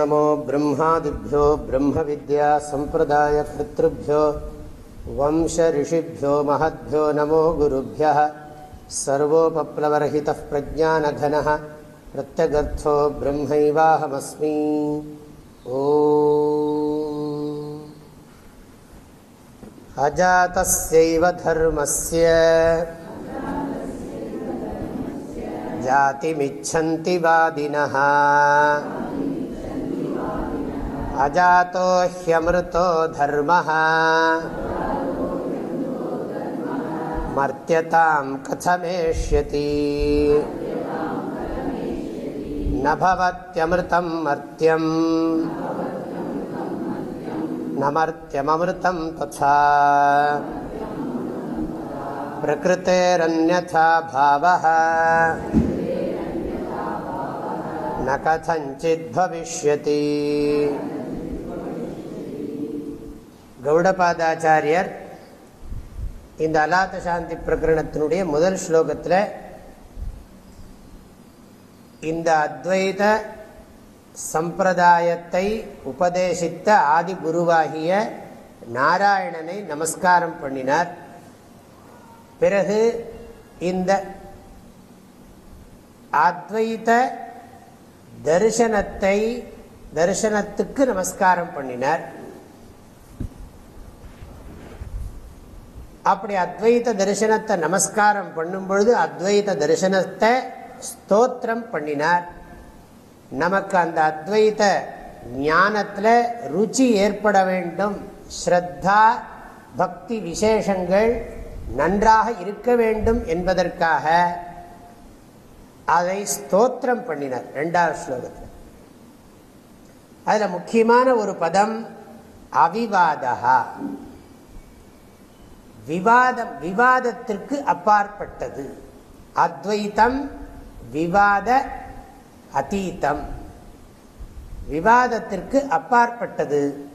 नमो ब्रह्मादिभ्यो ब्रह्मविद्यासम्प्रदायकर्तृभ्यो वंशऋषिभ्यो महद्भ्यो नमो गुरुभ्यः सर्वोपप्लवरहितः प्रज्ञानघनः प्रत्यगर्थो ब्रह्मैवाहमस्मि ओ अजातस्यैव धर्मस्य जातिमिच्छन्ति वादिनः अजातो ह्यमृतो धर्मः। मर्त्यतां कथमेष्यति। न भवत्यमृतं मर्त्यम्। न मर्त्यममृतं तथा। प्रकृतेरन्यथा भावः। न कथञ्चिद्भविष्यति கௌடபாதாச்சாரியர் இந்த அலாத்த சாந்தி பிரகரணத்தினுடைய முதல் ஸ்லோகத்தில் இந்த அத்வைத சம்பிரதாயத்தை உபதேசித்த ஆதி குருவாகிய நாராயணனை நமஸ்காரம் பண்ணினார். பிறகு இந்த அத்வைத தரிசனத்தை தரிசனத்துக்கு நமஸ்காரம் பண்ணினார். அப்படி அத்வைத தரிசனத்தை நமஸ்காரம் பண்ணும் பொழுது அத்வைத தரிசனத்தை ஸ்தோத்திரம் பண்ணினார். நமக்கு அந்த அத்வைத ஞானத்தில் ருச்சி ஏற்பட வேண்டும். ஸ்ரத்தா பக்தி விசேஷங்கள் நன்றாக இருக்க வேண்டும் என்பதற்காக அதை ஸ்தோத்திரம் பண்ணினார் ரெண்டாவது ஸ்லோகத்தில். அதில் முக்கியமான ஒரு பதம் அவிவாதா விவாதம் விவாதத்திற்கு அப்பாற்பட்டது. அத்வைத்தம் விவாத அதீதம். விவாதத்திற்கு அப்பாற்பட்டது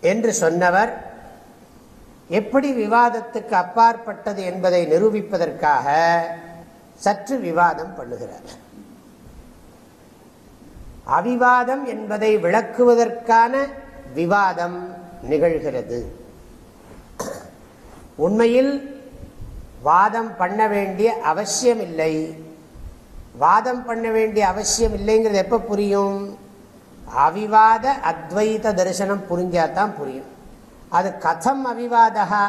என்று சொன்னவர் எப்படி விவாதத்துக்கு அப்பாற்பட்டது என்பதை நிரூபிப்பதற்காக சற்று விவாதம் பண்ணுகிறார். அவிவாதம் என்பதை விளக்குவதற்கான விவாதம். நிகழ்கிறது. உண்மையில் வாதம் பண்ண வேண்டிய அவசியம் இல்லை வாதம் பண்ண வேண்டிய அவசியம் இல்லைங்கிறது எப்போ புரியும்? அவிவாத அத்வைத தரிசனம் புரிஞ்சாதான் புரியும். அது கதம் அவிவாதா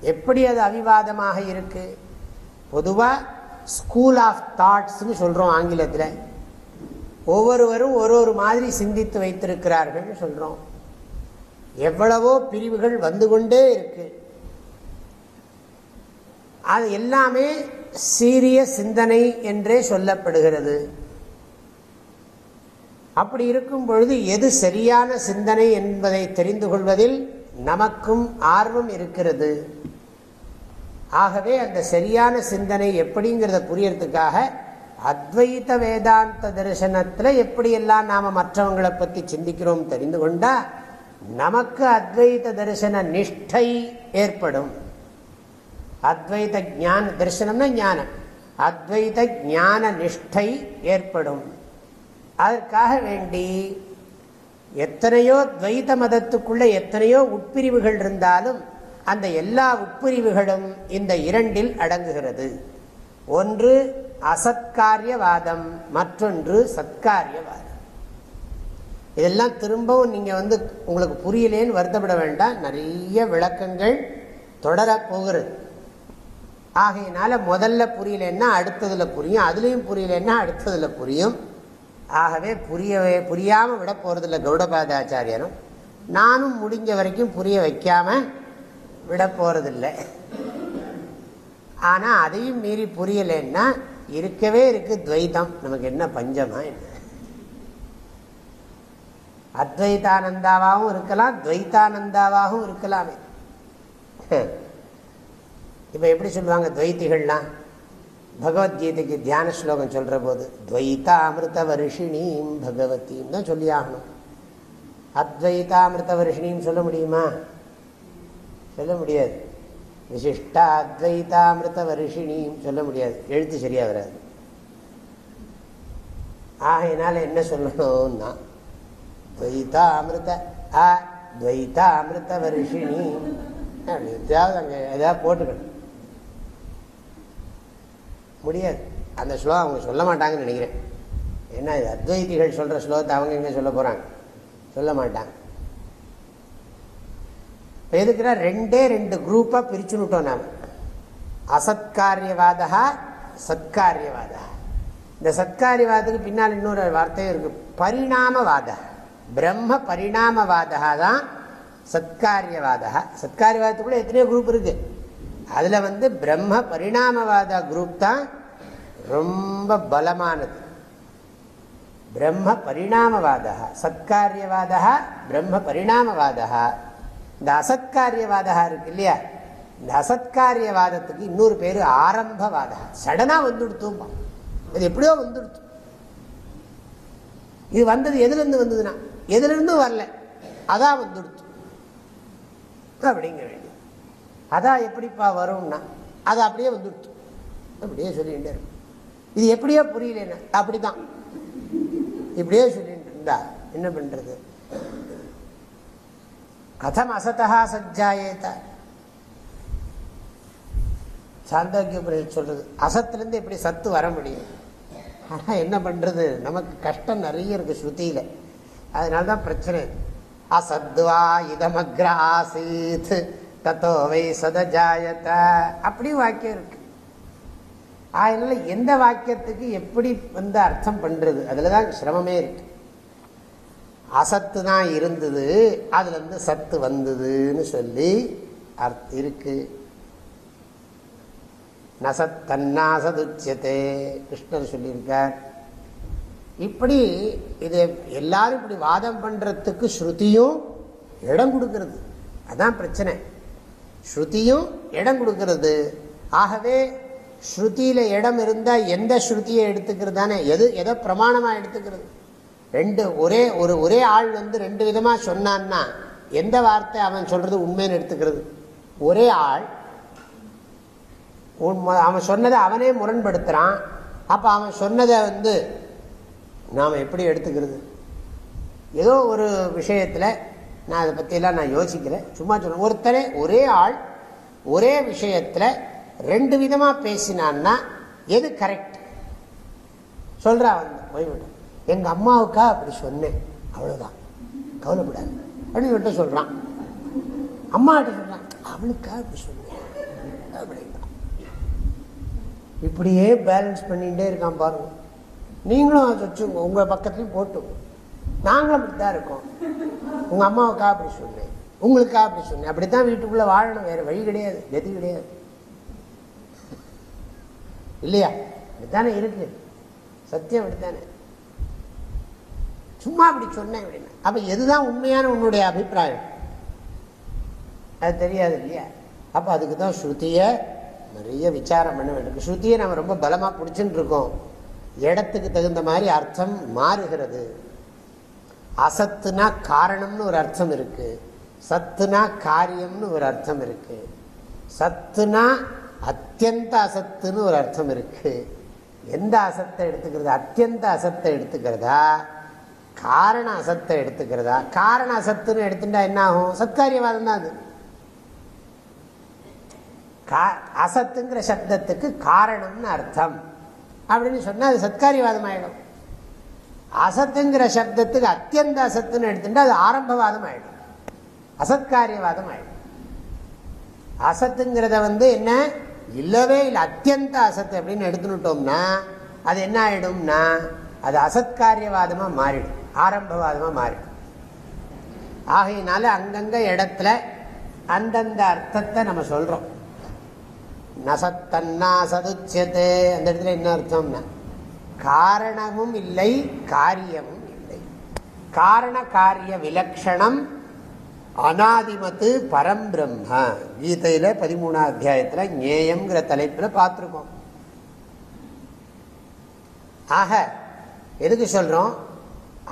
எப்படி அது அவிவாதமாக இருக்கு? பொதுவாக ஸ்கூல் ஆஃப் தாட்ஸ்னு சொல்கிறோம் ஆங்கிலத்தில். ஒவ்வொருவரும் ஒரு ஒரு மாதிரி சிந்தித்து வைத்திருக்கிறார்கள் சொல்கிறோம் எவ்வளவோ பிரிவுகள் வந்து கொண்டே இருக்கு. அது எல்லாமே சீரிய சிந்தனை என்றே சொல்லப்படுகிறது. அப்படி இருக்கும் பொழுது எது சரியான சிந்தனை என்பதை தெரிந்து கொள்வதில் நமக்கும் ஆர்வம் இருக்கிறது. ஆகவே அந்த சரியான சிந்தனை எப்படிங்கிறத புரியறதுக்காக அத்வைத வேதாந்த தரிசனத்தில் எப்படியெல்லாம் நாம் மற்றவங்களை பற்றி சிந்திக்கிறோம் தெரிந்து கொண்டால் நமக்கு அத்வைத தரிசன நிஷ்டை ஏற்படும். அத்வைத ஞான தரிசனம்னா ஞானம். அத்வைத ஞான நிஷ்டை ஏற்படும். அதற்காக வேண்டி எத்தனையோ துவைத மதத்துக்குள்ள எத்தனையோ உட்பிரிவுகள் இருந்தாலும் அந்த எல்லா உட்பிரிவுகளும் இந்த இரண்டில் அடங்குகிறது. ஒன்று அசத்காரியவாதம் மற்றொன்று சத்காரியவாதம். இதெல்லாம் திரும்பவும் நீங்கள் வந்து உங்களுக்கு புரியலேன்னு வருத்தப்பட வேண்டாம். நிறைய விளக்கங்கள் தொடரப்போகிறது ஆகையினால முதல்ல புரியலன்னா அடுத்ததில் புரியும். அதுலேயும் புரியலன்னா அடுத்ததில் புரியும். ஆகவே புரியவே புரியாமல் விட போகிறதில்ல கௌடபாதாச்சாரியரும். நானும் முடிஞ்ச வரைக்கும் புரிய வைக்காமல் விட போகிறதில்லை ஆனால் அதையும் மீறி புரியலைன்னா இருக்கவே இருக்குது துவைதம் நமக்கு என்ன பஞ்சமா என்ன? அத்வைதானந்தாவாகவும் இருக்கலாம் துவைத்தானந்தாவாகவும் இருக்கலாமே. இப்போ எப்படி சொல்லுவாங்க துவைத்திகள்லாம் பகவத்கீதைக்கு தியான ஸ்லோகம் சொல்கிற போது துவைத்தாமிருத வருஷினீம் பகவத்தீம் தான் சொல்லி ஆகணும் அத்வைதாமிருத வருஷினின்னு சொல்ல முடியுமா? சொல்ல முடியாது. விசிஷ்டா அத்வைதாமிருத வருஷினின்னு சொல்ல முடியாது. எழுத்து சரியாக வராது. ஆகையினால என்ன சொல்லணும்னா துவைதா அமிர்த அ துவைதா அமிர்த வருஷினி எதாவது அங்கே எதாவது போட்டுக்கணும். முடியாது. அந்த ஸ்லோகம் அவங்க சொல்ல மாட்டாங்கன்னு நினைக்கிறேன். ஏன்னா இது அத்வைதிகள் சொல்கிற ஸ்லோகத்தை அவங்க எங்கே சொல்ல போகிறாங்க சொல்ல மாட்டாங்க. இப்போ எதுக்குன்னா ரெண்டே ரெண்டு குரூப்பாக பிரிச்சுன்னுட்டோம் நாம். அசத்காரியவாதா சத்காரியவாதா. இந்த சத்காரியவாதத்துக்கு பின்னால் இன்னொரு வார்த்தையும் இருக்குது பரிணாமவாதா. பிரம்ம பரிணாமவாதா தான் சத்காரியவாதா சத்காரியவாதத்துக்குள்ள எத்தனையோ குரூப் இருக்கு. அதில் வந்து பிரம்ம பரிணாமவாத குரூப் தான் ரொம்ப பலமானது. பிரம்ம பரிணாமவாதா சத்காரியவாதா பிரம்ம பரிணாமவாதா இந்த அசத்காரியவாதா இருக்கு இல்லையா? இந்த அசத்காரியவாதத்துக்கு இன்னொரு பேர் ஆரம்பவாதா சடனா வந்துடுத்தும் அது எப்படியோ வந்துடுத்து. இது வந்தது எதுலேருந்து வந்ததுன்னா? எதுலேருந்தும் வரல. அதான் வந்துடுத்து அப்படிங்கிற வேண்டியது அதான் எப்படிப்பா வரும்னா அது அப்படியே வந்துடுத்து அப்படியே சொல்லிகிட்டே இருக்கும் இது எப்படியோ புரியல அப்படிதான். இப்படியே சொல்லிட்டு இருந்தா என்ன பண்றது? கதம் அசத்தா சஜ்ஜாயேத. சாந்தோக்கிய சொல்றது? அசத்துலேருந்து எப்படி சத்து வர முடியும்? ஆனால் என்ன பண்ணுறது நமக்கு கஷ்டம் நிறைய இருக்கு ஸ்ருதியில். அதனால தான் பிரச்சனை. அசத்வா இதமக்ர ஆசீத் தத்தோ வை சதஜாயத. அப்படி வாக்கியம் இருக்கு. அதனால எந்த வாக்கியத்துக்கு எப்படி வந்து அர்த்தம் பண்றது? அதுல தான் சிரமமே இருக்கு. அசத்து தான் இருந்தது அதுல இருந்து சத்து வந்ததுன்னு சொல்லி அர்த்தம் இருக்கு. நசத்தன்னாசதுச்சியத்தே கிருஷ்ணர் சொல்லியிருக்கார். இப்படி இது எல்லாரும் இப்படி வாதம் பண்றதுக்கு ஸ்ருதியும் இடம் கொடுக்கறது. அதான் பிரச்சனை. ஸ்ருதியும் இடம் கொடுக்கறது. ஆகவே ஸ்ருதியில இடம் இருந்தா எந்த ஸ்ருதியை எடுத்துக்கிறது தானே? எது எதை பிரமாணமா எடுத்துக்கிறது? ரெண்டு ஒரே ஒரு ஒரே ஆள் வந்து ரெண்டு விதமா சொன்னான்னா எந்த வார்த்தை அவன் சொல்றது உண்மைன்னு எடுத்துக்கிறது? ஒரே ஆள். அவன் சொன்னதை அவனே முரண்படுத்துறான். அப்ப அவன் சொன்னதை வந்து நாம் எப்படி எடுத்துக்கிறது? ஏதோ ஒரு விஷயத்தில் நான் அதை பற்றியெல்லாம் நான் யோசிக்கிறேன் சும்மா சொல்கிறேன் ஒருத்தரே ஒரே ஆள் ஒரே விஷயத்தில் ரெண்டு விதமாக பேசினான்னா எது கரெக்ட் சொல்கிறா வந்து போய்விடும் எங்கள் அம்மாவுக்கா அப்படி சொன்னேன். அவ்வளோதான் கவலைப்படாது. அப்படின்னு சொல்லிட்டு சொல்கிறான் அம்மாட்ட சொல்கிறான் அவளுக்கா அப்படி சொன்னேன். அப்படின்னா. இப்படியே பேலன்ஸ் பண்ணிகிட்டே இருக்கான் பாருங்கள் நீங்களும் அதை வச்சுங்க உங்கள் பக்கத்துலையும் போட்டு நாங்களும் அப்படி தான் இருக்கோம். உங்கள் அம்மாவுக்கா அப்படி சொன்னேன். உங்களுக்கா அப்படி சொன்னேன். அப்படித்தான் வீட்டுக்குள்ளே வாழணும். வேறு வழி கிடையாது. கதி கிடையாது. இல்லையா? இப்படித்தானே இருக்கு. சத்தியம் அப்படித்தானே. சும்மா அப்படி சொன்னேன் அப்படின்னா. அப்ப எதுதான் உண்மையான உன்னுடைய அபிப்பிராயம்? அது தெரியாது இல்லையா? அப்ப அதுக்கு தான் ஸ்ருதிய நிறைய விசாரம் பண்ண வேண்டும் ஸ்ருதியை நம்ம ரொம்ப பலமா பிடிச்சுட்டு இருக்கோம். இடத்துக்கு தகுந்த மாதிரி அர்த்தம் மாறுகிறது. அசத்துனா காரணம்னு ஒரு அர்த்தம் இருக்கு. சத்துனா காரியம்னு ஒரு அர்த்தம் இருக்கு. சத்துனா அத்தியந்த அசத்துன்னு ஒரு அர்த்தம் இருக்கு. எந்த அசத்தை எடுத்துக்கிறது? அத்தியந்த அசத்தை எடுத்துக்கிறதா? காரண அசத்தை எடுத்துக்கிறதா? காரண அசத்துன்னு எடுத்துட்டா என்ன ஆகும்? சத்காரியவாதம் தான் அது. அசத்துங்கிற சப்தத்துக்கு காரணம்னு அர்த்தம். அப்படின்னு சொன்னால் அது சத்காரியவாதம் ஆகிடும் அசத்துங்கிற சப்தத்துக்கு அத்தியந்த அசத்துன்னு எடுத்துட்டா அது ஆரம்பவாதம் ஆகிடும் அசத்காரியவாதம் ஆகிடும் அசத்துங்கிறத வந்து என்ன? இல்லவே இல்லை. அத்தியந்த அசத்து அப்படின்னு எடுத்துனுட்டோம்னா அது என்ன ஆகிடும்னா அது அசத்காரியவாதமாக மாறிடும். ஆரம்பவாதமாக மாறிடும். ஆகையினால அங்கங்க இடத்துல அந்தந்த அர்த்தத்தை நம்ம சொல்கிறோம் நசத்தன்னா சதுச்சதே அந்த இடத்துல என்ன அர்த்தம்னா காரணமும் இல்லை காரியமும் இல்லை. காரண காரிய விலக்ஷணம் அனாதிமத்து பரம்பிரம்ம. கீதையில பதிமூணாம் அத்தியாயத்துல ஞேயம்ங்கிற தலைப்புல பார்த்துருக்கோம். ஆக எதுக்கு சொல்றோம்?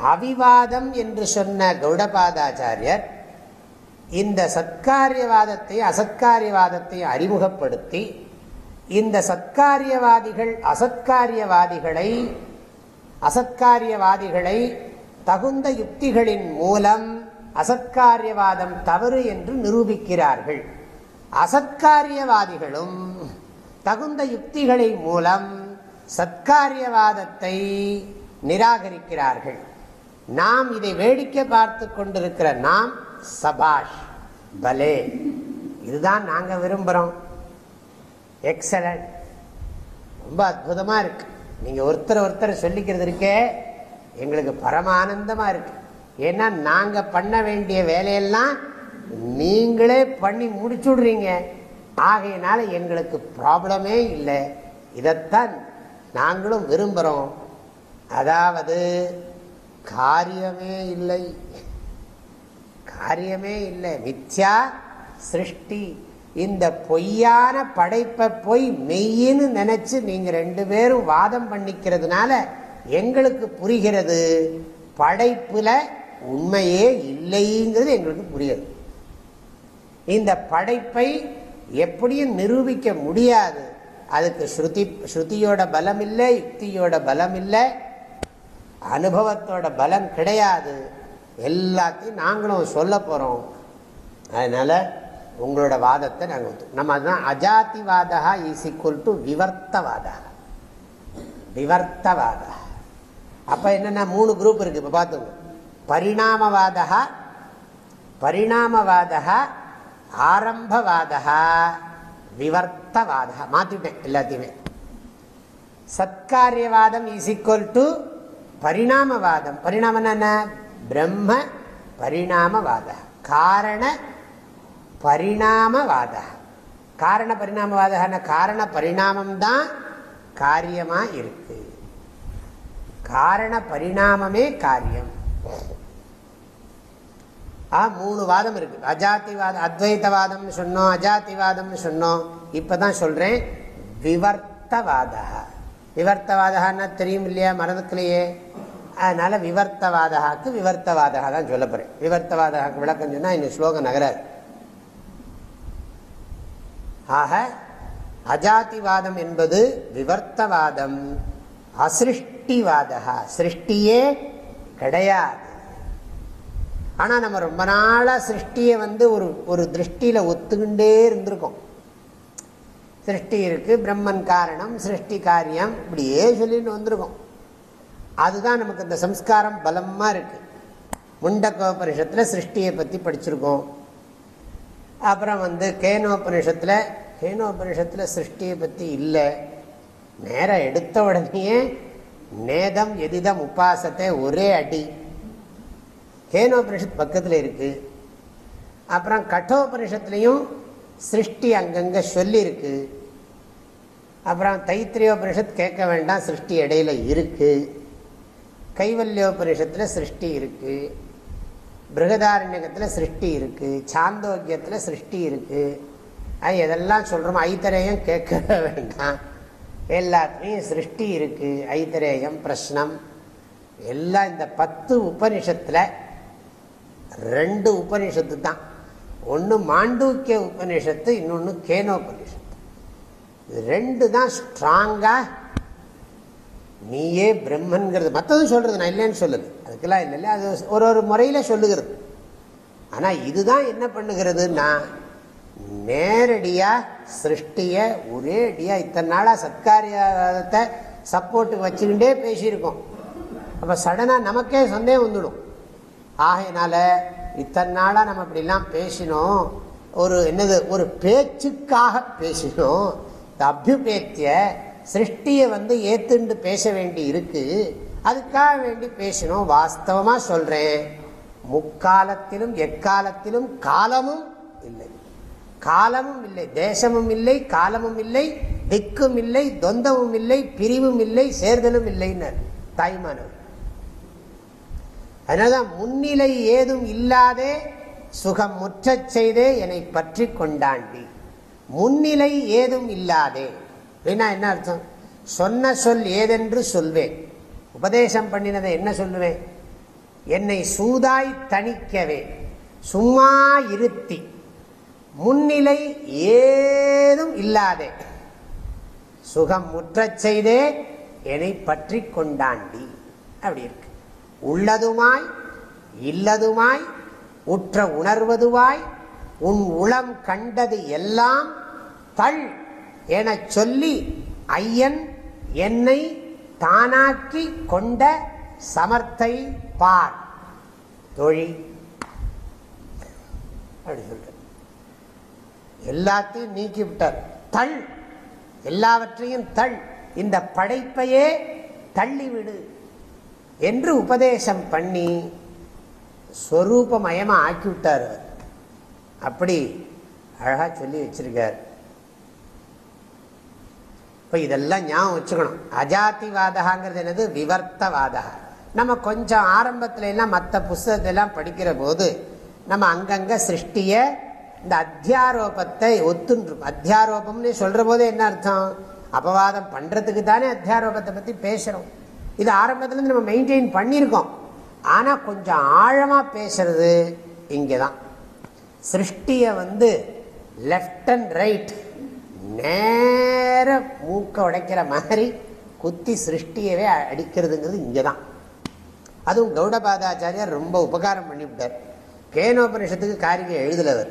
அவிவாதம் என்று சொன்ன கௌடபாதாச்சாரியர் இந்த சத்காரியவாதத்தை அசத்காரியவாதத்தை அறிமுகப்படுத்தி இந்த சத்காரியவாதிகள் அசத்காரியவாதிகளை அசத்காரியவாதிகளை தகுந்த யுக்திகளின் மூலம் அசத்காரியவாதம் தவறு என்று நிரூபிக்கிறார்கள். அசத்காரியவாதிகளும் தகுந்த யுக்திகளை மூலம் சத்காரியவாதத்தை நிராகரிக்கிறார்கள். நாம் இதை வேடிக்கை பார்த்து கொண்டிருக்கிற நாம் சபாஷ் பலே. இதுதான் நாங்கள் விரும்புகிறோம் எக்ஸலண்ட் ரொம்ப அற்புதமாக இருக்கு. நீங்கள் ஒருத்தர் ஒருத்தர் சொல்லிக்கிறது இருக்கே எங்களுக்கு பரமானந்தமா இருக்கு. ஏன்னா நாங்கள் பண்ண வேண்டிய வேலையெல்லாம் நீங்களே பண்ணி முடிச்சுடுறீங்க ஆகையினால எங்களுக்கு ப்ராப்ளமே இல்லை. இதைத்தான் நாங்களும் விரும்புகிறோம் அதாவது காரியமே இல்லை. காரியமே இல்லை. மித்யா சிருஷ்டி. இந்த பொய்யான படைப்பை போய் மெய்யின்னு நினைச்சு நீங்கள் ரெண்டு பேரும் வாதம் பண்ணிக்கிறதுனால எங்களுக்கு புரிகிறது. படைப்பில் உண்மையே இல்லைங்கிறது எங்களுக்கு புரியுது. இந்த படைப்பை எப்படியும் நிரூபிக்க முடியாது. அதுக்கு ஸ்ருதி ஸ்ருதியோட பலம் இல்லை யுக்தியோட பலம் இல்லை. அனுபவத்தோட பலம் கிடையாது. எல்லாத்தையும் நாங்களும் சொல்ல போகிறோம் அதனால் உங்களோட வாதத்தை நாங்கள் நம்ம அதுதான் Ajativada is equal to Vivartavada. Vivartavada. அப்போ என்னென்னா மூணு குரூப் இருக்குது இப்போ பார்த்துங்க. பரிணாமவாதா பரிணாமவாதா ஆரம்பவாதா விவர்த்தவாதா. மாற்றிவிட்டேன் எல்லாத்தையுமே. சத்காரியவாதம் இஸ் ஈக்குவல் டு பரிணாமவாதம். பரிணாமம் என்ன? பிரம்ம பரிணாமவாத காரண பரிணாமவாத. காரண பரிணாமவாத காரண பரிணாமம் தான் காரியமா இருக்கு. காரண பரிணாமமே காரியம். மூணு வாதம் இருக்கு. அஜாத்திவாதம் அத்வைத்தவாதம் சொன்னோம் அஜாத்திவாதம் சொன்னோம். இப்பதான் சொல்றேன். விவர்த்தவாத விவர்த்தவாதான்னா தெரியும் இல்லையா? மனதுக்குள்ளேயே அதனால விவர்த்தவாதகாக்கு விவர்த்தவாதகா தான் சொல்ல போறேன். விவர்த்தவாதகாக்கு விளக்கம் சொன்னா இந்த ஸ்லோகம் நகராது. ஆக அஜாதிவாதம் என்பது விவர்த்தவாதம். அசிருஷ்டிவாதகா சிருஷ்டியே கிடையாது. ஆனா நம்ம ரொம்ப நாளா சிருஷ்டியை வந்து ஒரு ஒரு திருஷ்டியில ஒத்துக்கிண்டே இருந்திருக்கோம். சிருஷ்டி இருக்கு பிரம்மன் காரணம் சிருஷ்டி காரியம் இப்படியே சொல்லிட்டு வந்திருக்கோம். அதுதான் நமக்கு இந்த சம்ஸ்காரம் பலமாக இருக்குது முண்டக்கோபனிஷத்தில் சிருஷ்டியை பற்றி படிச்சிருக்கோம். அப்புறம் வந்து கேனோபனிஷத்தில் கேனோபனிஷத்தில் சிருஷ்டியை பற்றி இல்லை. நேரம் எடுத்த உடனேயே நேதம் எதிதம் உபாசத்தை ஒரே அடி. கேனோபனிஷத் பக்கத்தில் இருக்குது அப்புறம் கட்டோபனிஷத்துலேயும் சிருஷ்டி அங்கங்கே சொல்லியிருக்கு அப்புறம் தைத்திரியோபனிஷத் கேட்க வேண்டாம் சிருஷ்டி இடையில இருக்குது கைவல்யோபரிஷத்தில் சிருஷ்டி இருக்குது பிருகதாரண்யத்தில் சிருஷ்டி இருக்குது சாந்தோக்கியத்தில் சிருஷ்டி இருக்குது எதெல்லாம் சொல்கிறோமோ ஐத்தரேயம் கேட்க வேண்டாம். எல்லாத்துலேயும் சிருஷ்டி இருக்குது ஐத்தரேயம் பிரஷ்னம். எல்லாம் இந்த பத்து உபனிஷத்தில் ரெண்டு உபனிஷத்து தான். ஒன்று மாண்டூக்கிய உபனிஷத்து இன்னொன்று கேனோபனிஷத்து. இது ரெண்டு தான் ஸ்ட்ராங்காக நீயே பிரம்மன்கிறது. மற்றதும் சொல்கிறது நான் இல்லைன்னு சொல்லுது. அதுக்கெல்லாம் இல்லை அது ஒரு ஒரு முறையில் சொல்லுகிறது. ஆனால் இதுதான் என்ன பண்ணுகிறதுன்னா நேரடியாக சிருஷ்டியை ஒரேடியாக இத்தனை நாளாக சத்காரியத்தை சப்போர்ட்டுக்கு வச்சுக்கிட்டே பேசியிருக்கோம். அப்போ சடனாக நமக்கே சந்தேகம் வந்துடும். ஆகையினால இத்தனை நாளாக நம்ம இப்படிலாம் பேசினோம். ஒரு என்னது? ஒரு பேச்சுக்காக பேசினோம். இந்த அபியுபேத்திய சிருஷ்டியை வந்து ஏத்துண்டு பேச வேண்டி இருக்கு. அதுக்காக வேண்டி பேசணும் வாஸ்தவமா சொல்றேன். முக்காலத்திலும் எக்காலத்திலும் காலமும் இல்லை. காலமும் இல்லை. தேசமும் இல்லை காலமும் இல்லை திக்கும் இல்லை தொந்தமும் இல்லை பிரிவும் இல்லை சேர்தலும் இல்லைன்னு தாய்மானவர். அதனாலதான் முன்னிலை ஏதும் இல்லாதே சுகம் முற்றச் செய்தே என்னை பற்றி கொண்டாண்டி. முன்னிலை ஏதும் இல்லாதே அப்படின்னா என்ன அர்த்தம்? சொன்ன சொல் ஏதென்று சொல்வேன். உபதேசம் பண்ணினதை என்ன சொல்லுவேன்? என்னை சூதாய் தணிக்கவே சும்மா இருத்தி முன்னிலை ஏதும் இல்லாதே சுகம் முற்றச் செய்தே என்னை பற்றி கொண்டாண்டி. அப்படி இருக்கு. உள்ளதுமாய் இல்லதுமாய் உற்ற உணர்வதுவாய் உன் உளம் கண்டது எல்லாம் தள் எனச் சொல்லி ஐயன் என்னை தானாக்கி கொண்ட சமர்த்தை பார். தொழி. அப்படி சொல்ற எல்லாத்தையும் நீக்கி விட்டார். தள். எல்லாவற்றையும் தள். இந்த படைப்பையே தள்ளிவிடு என்று உபதேசம் பண்ணி ஸ்வரூபமயமா ஆக்கி விட்டார் அவர். அப்படி அழகா சொல்லி வச்சிருக்கார். இப்போ இதெல்லாம் ஞாபகம் வச்சுக்கணும். அஜாதிவாதகாங்கிறது என்னது? விவர்த்தவாதா நம்ம கொஞ்சம் ஆரம்பத்துல எல்லாம் மற்ற புஸ்தகத்தெல்லாம் படிக்கிற போது நம்ம அங்கங்கே சிருஷ்டியை இந்த அத்தியாரோபத்தை ஒத்துன்றும். அத்தியாரோபம்னு சொல்கிற போதே என்ன அர்த்தம்? அபவாதம் பண்ணுறதுக்கு தானே அத்தியாரோபத்தை பற்றி பேசுகிறோம் இது ஆரம்பத்துலேருந்து நம்ம மெயின்டைன் பண்ணியிருக்கோம். ஆனால் கொஞ்சம் ஆழமாக பேசுறது இங்கதான். சிருஷ்டியை வந்து லெஃப்ட் அண்ட் ரைட் நேர மூக்க உடைக்கிற மாதிரி குத்தி சிருஷ்டியவே அடிக்கிறதுங்கிறது இங்கே தான் அதுவும் கௌடபாதாச்சாரியார் ரொம்ப உபகாரம் பண்ணிவிட்டார். கேனோபனிஷத்துக்கு காரியம் எழுதலவர்.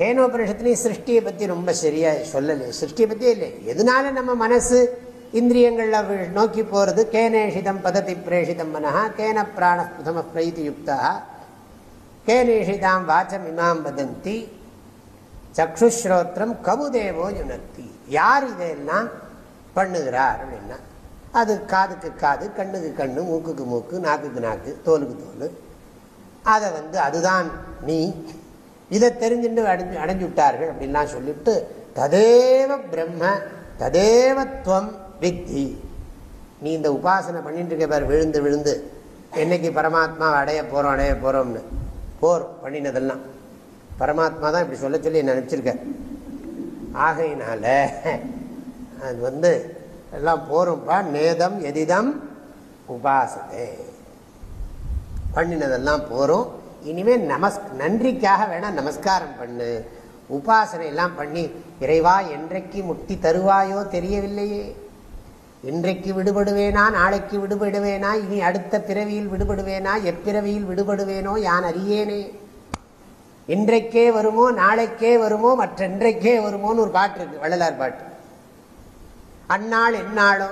கேனோபனிஷத்துலேயும் சிருஷ்டியை பற்றி ரொம்ப சரியாக சொல்லலை. சிருஷ்டியை பற்றியே இல்லை. எதனால நம்ம மனசு இந்திரியங்களில் நோக்கி போகிறது கேனேஷிதம் பததி பிரேஷிதம் மனஹா கேன பிராண பிரதம பிரைதி யுக்தா கேனேஷிதாம் வாச்சம் இமாம் வதந்தி சக்ஷுஸ்ரோத்திரம் கபுதேவோ யுனத்தி யார் இதையெல்லாம் பண்ணுகிறார் அப்படின்னா அது காதுக்கு காது கண்ணுக்கு கண்ணு மூக்குக்கு மூக்கு நாக்குக்கு நாக்கு தோலுக்கு தோல். அதை வந்து அதுதான் நீ. இதை தெரிஞ்சுட்டு அடைஞ்சு அடைஞ்சு விட்டார்கள் அப்படின்லாம் சொல்லிவிட்டு ததேவ பிரம்ம ததேவத்வம் வித்தி. நீ இந்த உபாசனை பண்ணிட்டு இருக்க பாரு விழுந்து விழுந்து. என்னைக்கு பரமாத்மா அடைய போகிறோம் அடைய போகிறோம்னு போர் பண்ணினதெல்லாம். பரமாத்மா தான் இப்படி சொல்ல சொல்லி நினச்சிருக்கேன் ஆகையினால அது வந்து எல்லாம் போகிறோம்ப்பா நேதம் எதிதம் உபாசதே. பண்ணினதெல்லாம் போகிறோம் இனிமேல் நமஸ் நன்றிக்காக வேணால் நமஸ்காரம் பண்ணு. உபாசனை எல்லாம் பண்ணி இறைவா என்றைக்கு முக்தி தருவாயோ தெரியவில்லையே. இன்றைக்கு விடுபடுவேனா நாளைக்கு விடுபடுவேனா இனி அடுத்த பிறவியில் விடுபடுவேனா எப்பிறவியில் விடுபடுவேனோ யான் அறியேனே. இன்றைக்கே வருமோ நாளைக்கே வருமோ மற்றென்றைக்கே வருமோன்னு ஒரு பாட்டு இருக்கு வள்ளலார் பாட்டு. அந்நாள் எந்நாளோ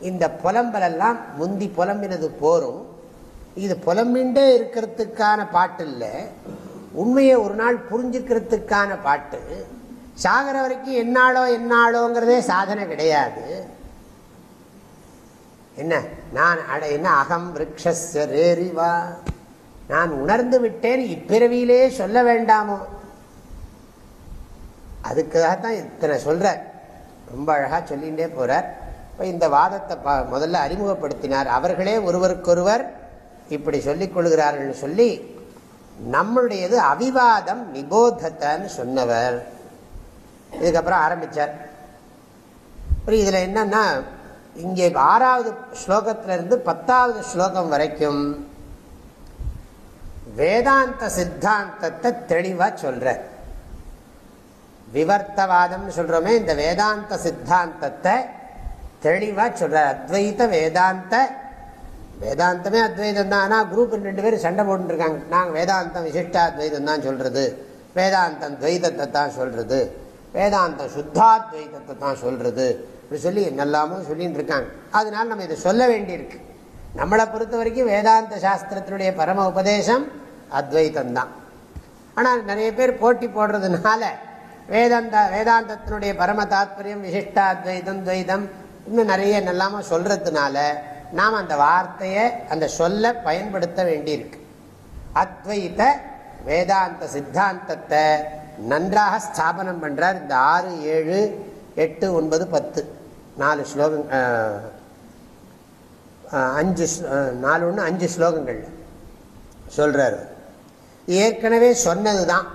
இந்த புலம்பலெல்லாம் முந்தி புலம்பினது போரும். இது புலம்பின்றே இருக்கிறதுக்கான பாட்டு இல்லை உண்மையை ஒரு நாள் புரிஞ்சுக்கிறதுக்கான பாட்டு. சாகர வரைக்கும் என்னாலோ என்னாலோங்கிறதே சாதனை கிடையாது. என்ன? நான் அட என்ன? அகம் விரக்ஷரேரிவா நான் உணர்ந்து விட்டேன் இப்பிறவியிலே சொல்ல வேண்டாமோ? அதுக்காகத்தான் இத்தனை சொல்ற ரொம்ப அழகா சொல்லிகிட்டே போறார். இப்போ இந்த வாதத்தை பா முதல்ல அறிமுகப்படுத்தினார். அவர்களே ஒருவருக்கொருவர் இப்படி சொல்லிக் கொள்கிறார்கள் சொல்லி நம்மளுடையது அவிவாதம் நிபோதத்தன்னு சொன்னவர். இதுக்கப்புறம் ஆரம்பிச்சார். இதுல என்னன்னா இங்கே ஆறாவது ஸ்லோகத்திலிருந்து பத்தாவது ஸ்லோகம் வரைக்கும் வேதாந்த சித்தாந்தத்தை தெளிவா சொல்ற. விவர்த்தவாதம்னு சொல்றோமே இந்த வேதாந்த சித்தாந்தத்தை தெளிவா சொல்ற. அத்வைத வேதாந்த. வேதாந்தமே அத்வைதம் தான். ஆனால் குரூப் ரெண்டு பேரும் சண்டை போட்டுருக்காங்க. நாங்கள் வேதாந்தம் விசிஷ்டாத்வைதம் தான் சொல்றது. வேதாந்தம் துவைதத்தை தான் சொல்றது. வேதாந்தம் சுத்தாத்வைதத்தை தான் சொல்றது. இப்படி சொல்லி என்னெல்லாமும் சொல்லிட்டு இருக்காங்க. அதனால நம்ம இதை சொல்ல வேண்டியிருக்கு. நம்மளை பொறுத்த வரைக்கும் வேதாந்த சாஸ்திரத்தினுடைய பரம உபதேசம் அத்வைத்தம் தான் ஆனால் நிறைய பேர் போட்டி போடுறதுனால வேதாந்த வேதாந்தத்தினுடைய பரம தாத்பரியம் விசிஷ்டாத்வைதம் துவைதம் இன்னும் நிறைய நல்லாம சொல்றதுனால நாம் அந்த வார்த்தையை அந்த சொல்ல பயன்படுத்த வேண்டியிருக்கு. அத்வைத வேதாந்த சித்தாந்தத்தை நன்றாக ஸ்தாபனம் பண்ணுறார் இந்த ஆறு ஏழு எட்டு ஒன்பது பத்து. நாலு ஸ்லோகம் அஞ்சு நாலு ஒன்று அஞ்சு ஸ்லோகங்கள் சொல்கிறார் ஏற்கனவே சொன்னது தான்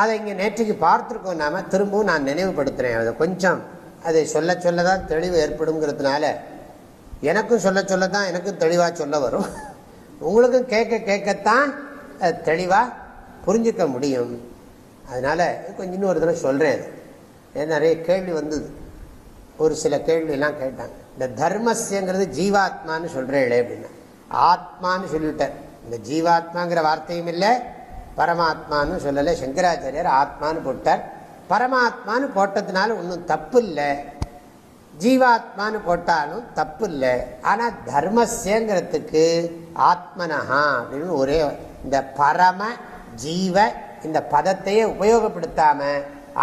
அதை இங்கே நேற்றுக்கு பார்த்துருக்கோம் நாம. திரும்பவும் நான் நினைவுபடுத்துகிறேன் அதை கொஞ்சம் அதை சொல்ல சொல்ல தான் தெளிவு ஏற்படுங்கிறதுனால எனக்கும் சொல்ல சொல்ல தான் எனக்கும் தெளிவாக சொல்ல வரும். உங்களுக்கும் கேட்க கேட்கத்தான் தெளிவாக புரிஞ்சுக்க முடியும். அதனால் கொஞ்சம் இன்னொரு தடவை சொல்கிறேன் அது நிறைய கேள்வி வந்தது. ஒரு சில கேள்வியெல்லாம் கேட்டாங்க. இந்த தர்மஸ்யங்கிறது ஜீவாத்மான்னு சொல்கிறேளே அப்படின்னா. ஆத்மான்னு சொல்லிவிட்டார். இந்த ஜீவாத்மாங்கிற வார்த்தையும் இல்லை பரமாத்மான்னு சொல்லலை. சங்கராச்சாரியர் ஆத்மான்னு போட்டார். பரமாத்மான்னு போட்டதுனால ஒன்றும் தப்பு இல்லை ஜீவாத்மான்னு போட்டாலும் தப்பு இல்லை ஆனால் தர்மஸ்யங்கிறதுக்கு ஆத்மனஹா அப்படின்னு ஒரே இந்த பரம ஜீவ இந்த பதத்தையே உபயோகப்படுத்தாம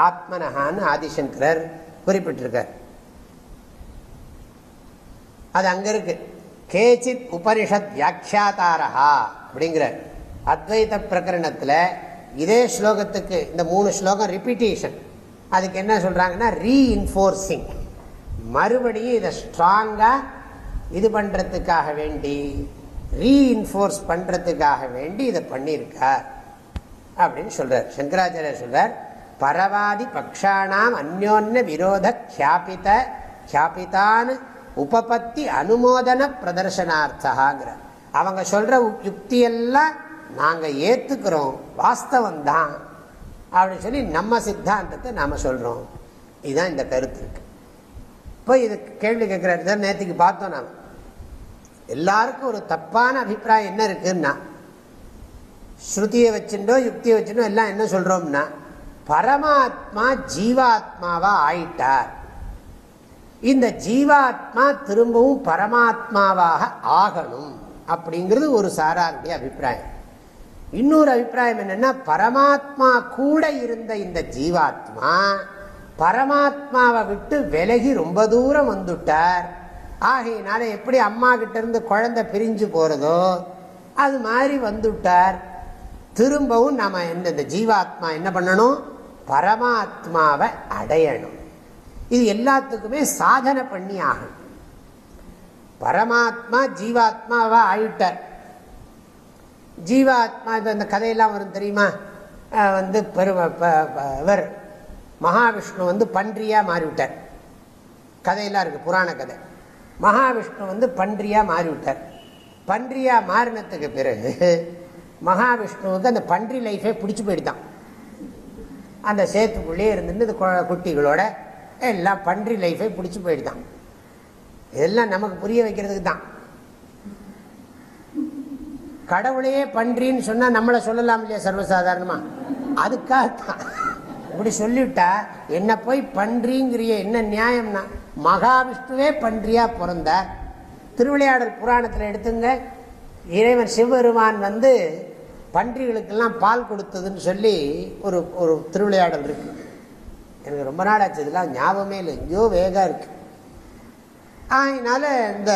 ஆத்மனஹான்னு ஆதிசங்கரர் குறிப்பிட்டிருக்கார். அது அங்கே இருக்கு. கேச்சித் உபனிஷத் வியாக்கியாதாரா அப்படிங்கிற அத்வைத பிரகரணத்தில் இதே ஸ்லோகத்துக்கு இந்த மூணு ஸ்லோகம் ரிப்பீட்டேஷன் அதுக்கு என்ன சொல்கிறாங்கன்னா ரீஇன்ஃபோர்ஸிங் மறுபடியும் இதை ஸ்ட்ராங்காக இது பண்ணுறதுக்காக வேண்டி ரீஇன்ஃபோர்ஸ் பண்ணுறதுக்காக வேண்டி இதை பண்ணியிருக்கார் அப்படின்னு சொல்கிறார் சங்கராச்சாரியர் சொல்கிறார் பரவாதி பக்ஷானாம் அந்யோன்ய விரோத கியாபித கியாபிதான் உபபத்தி அனுமோதன பிரதர்சனார்த்தகாங்கிற அவங்க சொல்ற யுக்தியெல்லாம் நாங்கள் ஏற்றுக்கிறோம் வாஸ்தவம் தான் அப்படின்னு சொல்லி நம்ம சித்தாந்தத்தை நாம் சொல்கிறோம் இதுதான் இந்த கருத்து இருக்கு. இப்போ இது கேள்வி கேட்குறாரு நேற்றுக்கு பார்த்தோம் நாம். எல்லாருக்கும் ஒரு தப்பான அபிப்பிராயம் என்ன இருக்குன்னா ஸ்ருதியை வச்சுட்டோ யுக்தியை வச்சுட்டோ எல்லாம் என்ன சொல்றோம்னா பரமாத்மா ஜீவாத்மாவா ஆயிட்டார். இந்த ஜீவாத்மா திரும்பவும் பரமாத்மாவாக ஆகணும் அப்படிங்கிறது ஒரு சாராருடைய அபிப்பிராயம். இன்னொரு அபிப்பிராயம் என்னன்னா பரமாத்மா கூட இருந்த இந்த ஜீவாத்மா பரமாத்மாவை விட்டு விலகி ரொம்ப தூரம் வந்துட்டார். ஆகையினால எப்படி அம்மா கிட்ட இருந்து குழந்தை பிரிஞ்சு போறதோ அது மாதிரி வந்துட்டார். திரும்பவும் நம்ம இந்த ஜீவாத்மா என்ன பண்ணணும்? பரமாத்மாவை அடையணும். இது எல்லாத்துக்குமே சாதனை பண்ணி ஆகும் பரமாத்மா ஜீவாத்மாவா ஆயிட்டார். ஜீவாத்மா இந்த கதையெல்லாம் வரும் தெரியுமா? வந்து பெரும இவர் மகாவிஷ்ணு வந்து பன்றியாக மாறிவிட்டார். கதையெல்லாம் இருக்குது புராண கதை. மகாவிஷ்ணு வந்து பன்றியாக மாறிவிட்டார். பன்றியாக மாறினத்துக்கு பிறகு மகாவிஷ்ணுவுக்கு அந்த பன்றி லைஃபே பிடிச்சி போயிடுதான். அந்த சேத்துக்குள்ளே இருந்துட்டு இந்த குட்டிகளோட எல்லாம் பன்றி லைஃபை பிடிச்சி போயிடுதான். இதெல்லாம் நமக்கு புரிய வைக்கிறதுக்கு தான். கடவுளையே பன்றின்னு சொன்னால் நம்மளை சொல்லலாம் இல்லையா சர்வசாதாரணமாக அதுக்காகத்தான். இப்படி சொல்லிவிட்டா என்ன போய் பன்றிங்கிறிய என்ன நியாயம்னா? மகாவிஷ்ணுவே பன்றியா பிறந்தார் திருவிளையாடல் புராணத்தில் எடுத்துங்க. இறைவன் சிவபெருமான் வந்து பன்றிகளுக்கெல்லாம் பால் கொடுத்ததுன்னு சொல்லி ஒரு ஒரு திருவிளையாடல் இருக்குது எனக்கு ரொம்ப நாள் ஆச்சு இதெல்லாம் ஞாபகமே இல்லை. எங்கேயோ வேகா இருக்கு. அதனால இந்த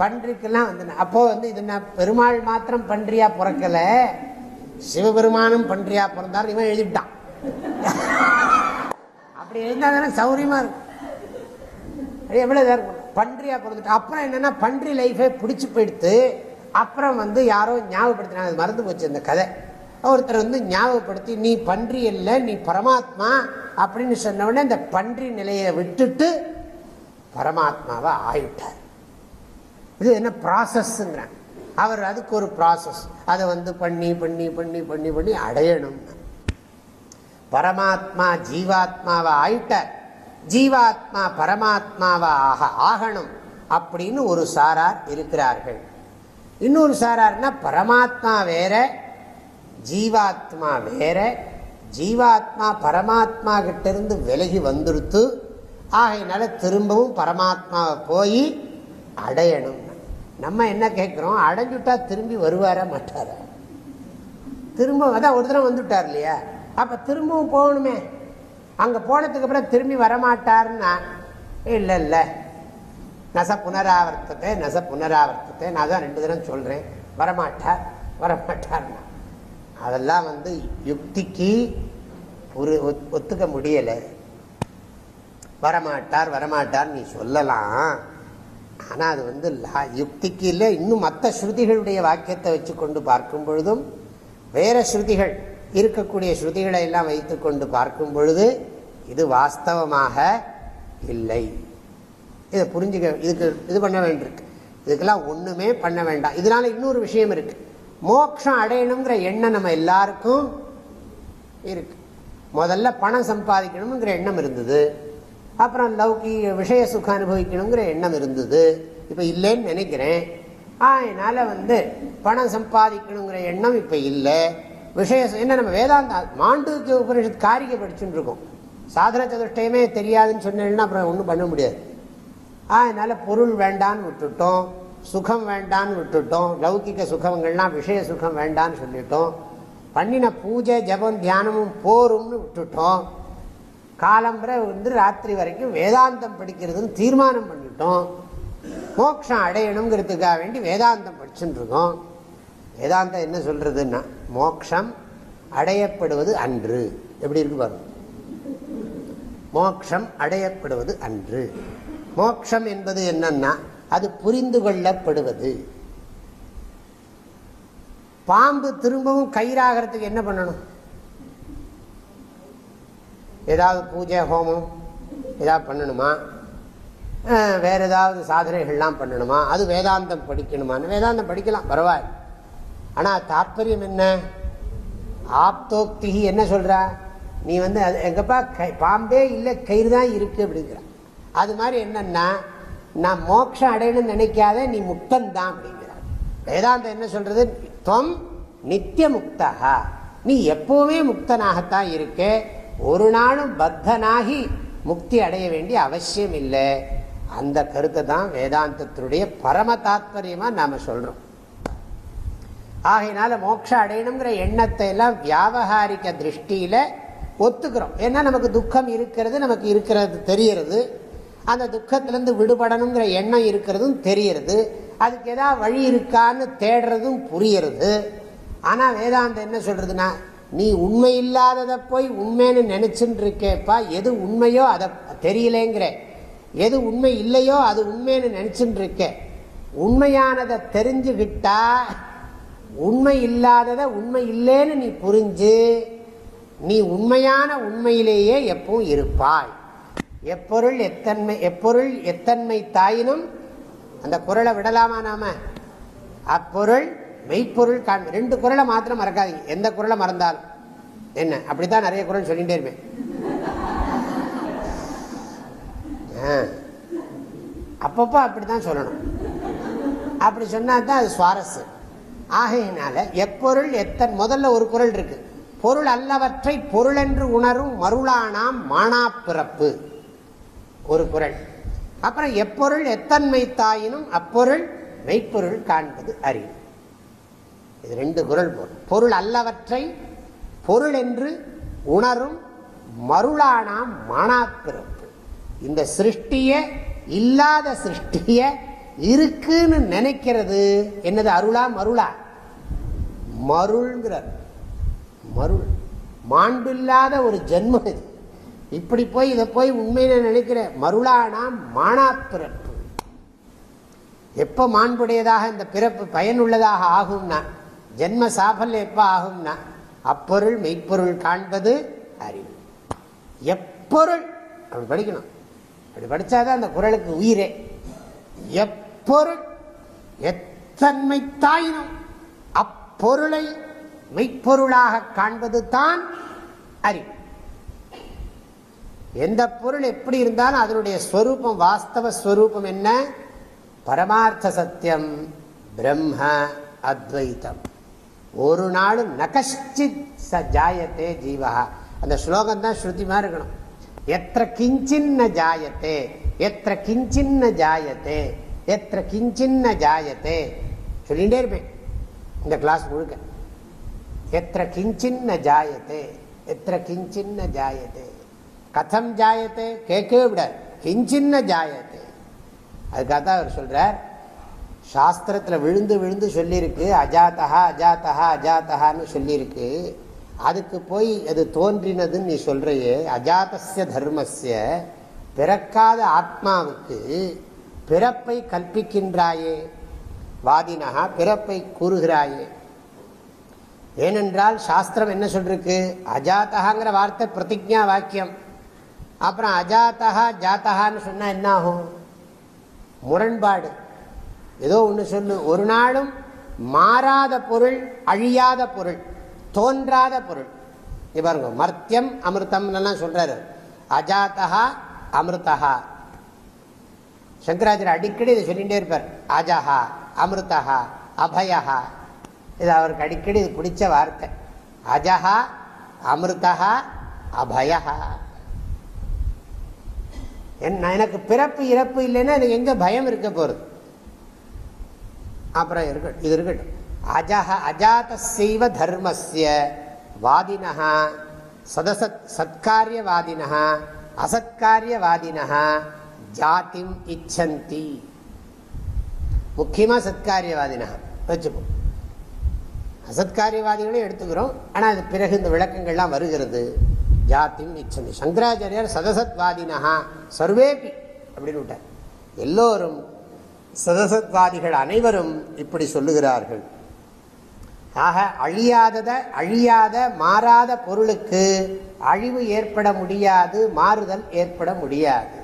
பன்றிக்கெல்லாம் வந்து அப்போ வந்து இது பெருமாள் மாத்திரம் பன்றியா பிறக்கல. சிவபெருமானும் பன்றியா பிறந்தாலும் இவன் எழுதிட்டான். அப்படி எழுந்தா தானே சௌரியமா இருக்கும். எவ்வளவு இருக்கும். பன்றியா பிறந்துட்டு. அப்புறம் என்னன்னா பன்றி லைஃபே பிடிச்சி போயிடுத்து அப்புறம் வந்து யாரோ ஞாபகப்படுத்தினாங்க. மறந்து போச்சு இந்த கதை. ஒருத்தர் வந்து ஞாபகப்படுத்தி நீ பன்றி இல்லை நீ பரமாத்மா அப்படின்னு சொன்ன இந்த பன்றி நிலையை விட்டுட்டு பரமாத்மாவை ஆயிட்டார். இது என்ன ப்ராசஸ்ங்கிறாங்க அவர் அதுக்கு ஒரு ப்ராசஸ் அதை வந்து பண்ணி பண்ணி பண்ணி பண்ணி பண்ணி அடையணும் பரமாத்மா ஜீவாத்மாவை ஆயிட்டார். ஜீவாத்மா பரமாத்மாவாக ஆக ஆகணும் அப்படின்னு ஒரு சாரார் இருக்கிறார்கள். இன்னொரு சாரார்னா பரமாத்மா வேற ஜீவாத்மா வேற ஜீவாத்மா பரமாத்மா கிட்டேருந்து விலகி வந்துருத்து ஆகையினால திரும்பவும் பரமாத்மாவை போய் அடையணும். நம்ம என்ன கேட்குறோம் அடைஞ்சுட்டா திரும்பி வருவாரா மாட்டாரா? திரும்ப அதான் ஒரு தடவை வந்துவிட்டார் இல்லையா? அப்போ திரும்பவும் போகணுமே. அங்கே போனதுக்கு அப்புறம் திரும்பி வரமாட்டாருன்னா இல்லை இல்லை. நச புனராவர்த்தத்தை நச புனராவர்த்தத்தை நான் தான் ரெண்டு தினம் சொல்கிறேன் வரமாட்டார் வரமாட்டார்னா அதெல்லாம் வந்து யுக்திக்கு ஒரு ஒத்துக்க முடியலை. வரமாட்டார் வரமாட்டார் நீ சொல்லலாம். ஆனால் அது வந்து யுக்திக்கு இல்லை. இன்னும் மற்ற ஸ்ருதிகளுடைய வாக்கியத்தை வச்சு கொண்டு பார்க்கும் பொழுதும் வேற ஸ்ருதிகள் இருக்கக்கூடிய ஸ்ருதிகளை எல்லாம் வைத்து கொண்டு பார்க்கும் பொழுது இது வாஸ்தவமாக இல்லை. இதை புரிஞ்சுக்க இதுக்கு இது பண்ண வேண்டியிருக்கு. இதுக்கெல்லாம் ஒன்றுமே பண்ண வேண்டாம். இதனால இன்னொரு விஷயம் இருக்குது மோட்சம் அடையணுங்கிற எண்ணம் நம்ம எல்லாருக்கும் இருக்கு. முதல்ல பணம் சம்பாதிக்கணுங்கிற எண்ணம் இருந்தது. அப்புறம் லௌகி விஷய சுகம் அனுபவிக்கணுங்கிற எண்ணம் இருந்தது. இப்போ இல்லைன்னு நினைக்கிறேன். அதனால வந்து பணம் சம்பாதிக்கணுங்கிற எண்ணம் இப்போ இல்லை. விஷய என்ன நம்ம வேதாந்த மாண்டூக்கிய உபனிஷத் காரிகை படிச்சுட்டு இருக்கோம். சாதன சதுஷ்டயமே தெரியாதுன்னு சொன்னேன்னா அப்புறம் ஒன்றும் பண்ண முடியாது. அதனால பொருள் வேண்டான்னு விட்டுட்டோம். சுகம் வேண்டான்னு விட்டுட்டோம் லௌகிக சுகங்கள்லாம் விஷய சுகம் வேண்டான்னு சொல்லிட்டோம். பண்ணின பூஜை ஜபம் தியானமும் போரும்னு விட்டுட்டோம். காலம்புரை வந்து ராத்திரி வரைக்கும் வேதாந்தம் படிக்கிறதுன்னு தீர்மானம் பண்ணிட்டோம். மோட்சம் அடையணுங்கிறதுக்காக வேண்டி வேதாந்தம் படிச்சுட்டு வேதாந்தம் என்ன சொல்றதுன்னா மோக்ஷம் அடையப்படுவது அன்று. எப்படி இருக்கு பாருங்க. மோக்ஷம் அடையப்படுவது அன்று. மோக்ஷம் என்பது என்னன்னா அது புரிந்து கொள்ளப்படுவது. பாம்பு திரும்பவும் கயிறாகிறதுக்கு என்ன பண்ணணும்? ஏதாவது பூஜை ஹோமம் ஏதாவது பண்ணணுமா? வேற ஏதாவது சாதனைகள்லாம் பண்ணணுமா? அது வேதாந்தம் படிக்கணுமான்னு வேதாந்தம் படிக்கலாம் பரவாயில்ல. ஆனால் தாற்பயம் என்ன? ஆப்தோக்தி என்ன சொல்கிறா நீ வந்து அது எங்கப்பா கை பாம்பே இல்லை கயிறு தான் இருக்குது அப்படிங்கிற. அது மாதிரி என்னன்னா நான் மோட்சம் அடையணும்னு நினைக்காத நீ முக்தந்தான் அப்படிங்கிறார். வேதாந்தம் என்ன சொல்றது? துவம் நித்திய முக்தா நீ எப்பவுமே முக்தனாகத்தான் இருக்க. ஒரு நாளும் பத்தனாகி முக்தி அடைய வேண்டிய அவசியம் இல்லை. அந்த கருத்தை தான் வேதாந்தத்தினுடைய பரம தாத்பரியமா நாம சொல்றோம். ஆகையினால மோட்சம் அடையணுங்கிற எண்ணத்தை எல்லாம் வியாபகாரிக்க திருஷ்டியில ஒத்துக்கிறோம். ஏன்னா நமக்கு துக்கம் இருக்கிறது நமக்கு இருக்கிறது தெரியறது அந்த துக்கத்திலேருந்து விடுபடணுங்கிற எண்ணம் இருக்கிறதும் தெரியறது அதுக்கு ஏதாவது வழி இருக்கான்னு தேடுறதும் புரியறது ஆனால் வேதாந்தம் என்ன சொல்கிறதுனா நீ உண்மை இல்லாததை போய் உண்மைன்னு நினச்சின்னு இருக்கேப்பா எது உண்மையோ அதை தெரியலேங்கிற. எது உண்மை இல்லையோ அது உண்மைன்னு நினச்சின்னு இருக்க உண்மையானதை தெரிஞ்சுக்கிட்டா உண்மை இல்லாததை உண்மை இல்லைன்னு நீ புரிஞ்சு நீ உண்மையான உண்மையிலேயே எப்பவும் இருப்பாய். எப்பொருள் எத்தன்மை எப்பொருள் எத்தன்மை தாயினும் அந்த குரலை விடலாமா நாம? அப்பொருள் மெய்ப்பொருள் காண்பு ரெண்டு குரலை மாத்திரம் மறக்காதீங்க. எந்த குரலை மறந்தாலும். என்ன? அப்படித்தான் நிறைய குரல் சொல்லிட்டே இருப்பேன். அப்பப்போ அப்படித்தான் சொல்லணும். அப்படி சொன்னா தான் அது சுவாரஸ்யம். ஆகையினால எப்பொருள் எத்தன் முதல்ல ஒரு குரல் இருக்கு. பொருள் அல்லவற்றை பொருள் என்று உணரும் மருளானாம் மானா பிறப்பு. ஒரு குரல். அப்புறம் எப்பொருள் எத்தன்மை தாயினும் அப்பொருள் மெய்ப்பொருள் காண்பது அறிவு. இது ரெண்டு குரல் பொருள் பொருள் அல்லவற்றை பொருள் என்று உணரும் மருளானாம் மானாப்பிறப்பு. இந்த சிருஷ்டிய இல்லாத சிருஷ்டிய இருக்குன்னு நினைக்கிறது. என்னது அருளா மருளா? மருள்ங்கிறார். மருள். மாண்பில்லாத ஒரு ஜென்மம் இது. இப்படி போய் இதை போய் உண்மையில நினைக்கிற மருளானாம் மானாப்பிறப்பு. எப்ப மாண்புடையதாக இந்த பிறப்பு பயனுள்ளதாக ஆகும்னா ஜென்ம சாஃபல்யம் எப்ப ஆகும்னா அப்பொருள் மெய்ப்பொருள் காண்பது அறிவு. எப்பொருள் அப்படி படிக்கணும். அப்படி படிச்சாதான் அந்த குரலுக்கு உயிரே. எப்பொருள் எத்தன்மை தாயினும் அப்பொருளை மெய்ப்பொருளாக காண்பது தான் அறிவு. எந்த பொருள் எப்படி இருந்தாலும் அதனுடைய ஸ்வரூபம் வாஸ்தவ ஸ்வரூபம் என்ன? பரமார்த்த சத்தியம் பிரம்ம அத்வைத்தம். ஒரு நாளும் நகஷ்டித் ச ஜாயத்தே ஜீவா. அந்த ஸ்லோகம் தான் ஸ்ருதிமா இருக்கணும். எத்த கிஞ்சின்ன ஜாயத்தே எத்த கிஞ்சின்ன ஜாயத்தே எத்த கிஞ்சின்ன ஜாயத்தே. சொல்லிகிட்டே இருப்பேன். இந்த கிளாஸ் முழுக்க. எத்த கிஞ்சின்ன ஜாயத்தே எத்த கிஞ்சின்ன ஜாயத்தே. கதம் ஜாயத்தை கேட்கவே விடாது. கிஞ்சின்ன ஜாயத்தை. அதுக்காக தான் அவர் சொல்கிறார் சாஸ்திரத்தில் விழுந்து விழுந்து சொல்லியிருக்கு அஜாத்தா அஜாத்தா அஜாத்தகான்னு சொல்லியிருக்கு. அதுக்கு போய் அது தோன்றினதுன்னு நீ சொல்கிறையே அஜாத்தசிய தர்மஸ்ய பிறக்காத ஆத்மாவுக்கு பிறப்பை கற்பிக்கின்றாயே. வாதினகா பிறப்பை கூறுகிறாயே. ஏனென்றால் சாஸ்திரம் என்ன சொல்லிருக்கு அஜாத்தகாங்கிற வார்த்தை பிரதிஜா வாக்கியம். அப்புறம் அஜாத்தகா ஜாத்தகான்னு சொன்னால் என்ன ஆகும்? முரண்பாடு. ஏதோ ஒன்று சொல்லு. ஒரு நாளும் மாறாத பொருள் அழியாத பொருள் தோன்றாத பொருள். பாருங்க மர்த்தியம் அமிர்தம் எல்லாம் சொல்றாரு. அஜாத்தகா அமிர்தா சங்கராச்சாரிய அடிக்கடி இதை சொல்லிகிட்டே இருப்பார். அஜஹா அமிர்தா அபயா இது அவருக்கு அடிக்கடி இது பிடிச்ச வார்த்தை. அஜஹா அமிர்தா அபயஹா. எனக்கு பிறப்பு இறப்பு இல்லைன்னா எனக்கு எங்க பயம் இருக்க போறது? அப்புறம் இருக்கட்டும் இது இருக்கட்டும். அஜஹ அஜாத்த செய்வ தர்மஸ்ய வாதினா சதசத் சத்காரியவாதினா அசத்காரியவாதினா ஜாத்திம் இச்சந்தி. முக்கியமாக சத்காரியவாதினா வச்சுப்போம். அசத்காரியவாதிகளையும் எடுத்துக்கிறோம். ஆனால் அது பிறகு இந்த விளக்கங்கள்லாம் வருகிறது. ஜாத்திம் இச்சந்தி சங்கராச்சாரியார் சதசத்வாதினா சர்வேபி அப்படின்னு விட்டார். எல்லோரும் சதசத்வாதிகள் அனைவரும் இப்படி சொல்லுகிறார்கள். ஆக அழியாதத அழியாத மாறாத பொருளுக்கு அழிவு ஏற்பட முடியாது மாறுதல் ஏற்பட முடியாது.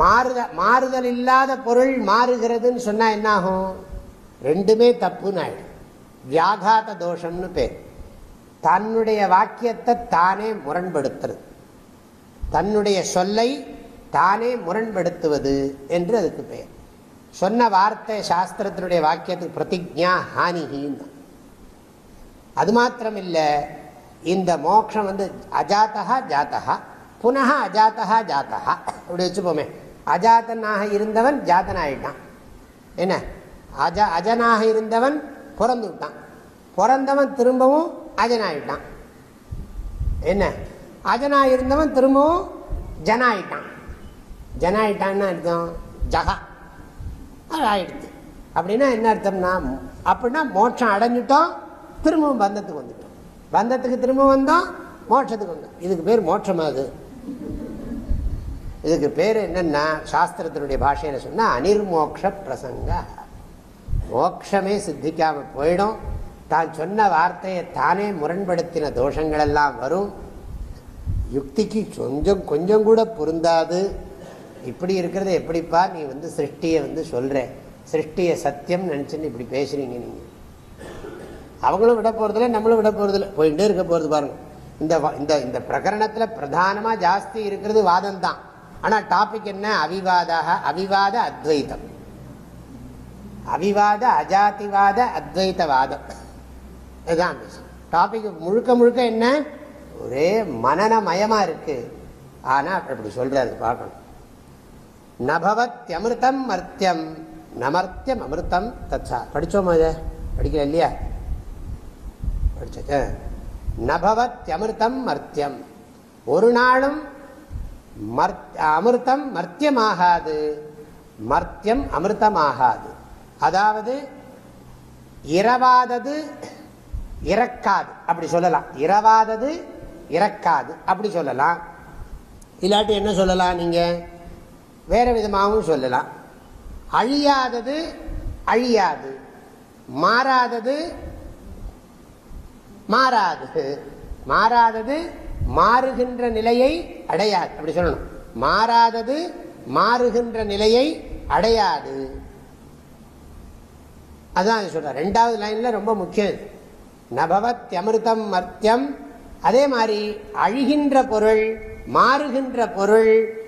மாறுத மாறுதல் இல்லாத பொருள் மாறுகிறதுன்னு சொன்னால் என்ன ஆகும் ரெண்டுமே தப்புன்னு ஆயிடும். வியாகாத தோஷம்னு பேர். தன்னுடைய வாக்கியத்தை தானே முரண்படுத்துறது. தன்னுடைய சொல்லை தானே முரண்படுத்துவது என்று அதுக்கு பெயர். சொன்ன வார்த்தை சாஸ்திரத்தினுடைய வாக்கியத்துக்கு பிரதிஜா ஹானிகின்னு அது மாத்திரம் இல்லை இந்த மோட்சம் வந்து அஜாத்தகா ஜாத்தகா புனக அஜாத்தகா ஜாத்தகா அப்படி வச்சுப்போமே. அஜாத்தனாக இருந்தவன் ஜாத்தனாயிட்டான். என்ன? அஜ அஜனாக இருந்தவன் பிறந்து விட்டான் பிறந்தவன் திரும்பவும் அஜனாயிட்டான். என்ன? அஜனா இருந்தவன் திரும்பவும் ஜனாயிட்டான். ஜனாயிட்டான்னு அர்த்தம்? ஜகா. அது ஆயிடுச்சு அப்படின்னா என்ன அர்த்தம்னா அப்படின்னா மோட்சம் அடைஞ்சிட்டோம் திரும்பவும் பந்தத்துக்கு வந்துட்டோம். பந்தத்துக்கு திரும்பவும் வந்தோம் மோட்சத்துக்கு வந்தோம். இதுக்கு பேர் மோட்சம் அது. இதுக்கு பேர் என்னன்னா சாஸ்திரத்தினுடைய பாஷையில் சொன்னால் அனிர்மோக்ஷ பிரசங்க. மோட்சமே சித்திக்காமல் போயிடும். தான் சொன்ன வார்த்தையை தானே முரண்படுத்தின தோஷங்கள் எல்லாம் வரும். யுக்திக்கு கொஞ்சம் கொஞ்சம் கூட பொருந்தாது. இப்படி இருக்கிறத எப்படிப்பா நீ வந்து சிருஷ்டியை வந்து சொல்கிற சிருஷ்டியை சத்தியம் நினச்சின்னு இப்படி பேசுகிறீங்க நீங்க. அவங்களும் விட போகிறதில்ல நம்மளும் விட போகிறதில்ல போயிட்டே இருக்க போகிறது பாருங்கள் இந்த இந்த இந்த பிரகரணத்தில் பிரதானமாக ஜாஸ்தி இருக்கிறது வாதம் தான் ஆனால் டாபிக் என்ன? அவிவாதாக அவிவாத அத்வைத்தம். அவிவாத அஜாதிவாத அத்வைத்தவாதம். இதுதான் டாபிக் முழுக்க முழுக்க என்ன? ஒரே மனநமயமாக இருக்கு. ஆனா அப்படி சொல்றாரு பார்க்கணும். நபவத்யமிருத்தம் மர்த்தியம். நமர்த்தியம் அமிர்தம் தச்சா. படிச்சோமா இதை? படிக்கல இல்லையா? படிச்ச நபவத்யமிருத்தம் மர்த்தியம். ஒரு நாளும் அமிர்தம் மர்த்தியமாகாது. மர்த்தியம் அமிர்தமாகாது அதாவது இரவாதது இறக்காது. அப்படி சொல்லலாம். இரவாதது இறக்காது. அப்படி சொல்லலாம். இல்லாட்டி என்ன சொல்லலாம் நீங்கள் வேறு விதமாகவும் சொல்லலாம். அழியாதது அழியாது. மாறாதது மாறாது. மாறாதது மாறுகின்ற நிலையை அடையாது. அப்படி சொல்லணும். மாறாதது மாறுகின்ற நிலையை அடையாது. அதான் சொல்ற ரெண்டாவது லைன்ல ரொம்ப முக்கியம் நபவத் அமிர்தம் மர்த்தியம் அதே மாதிரி அழிகின்ற பொருள் மாறுகின்ற பொருள்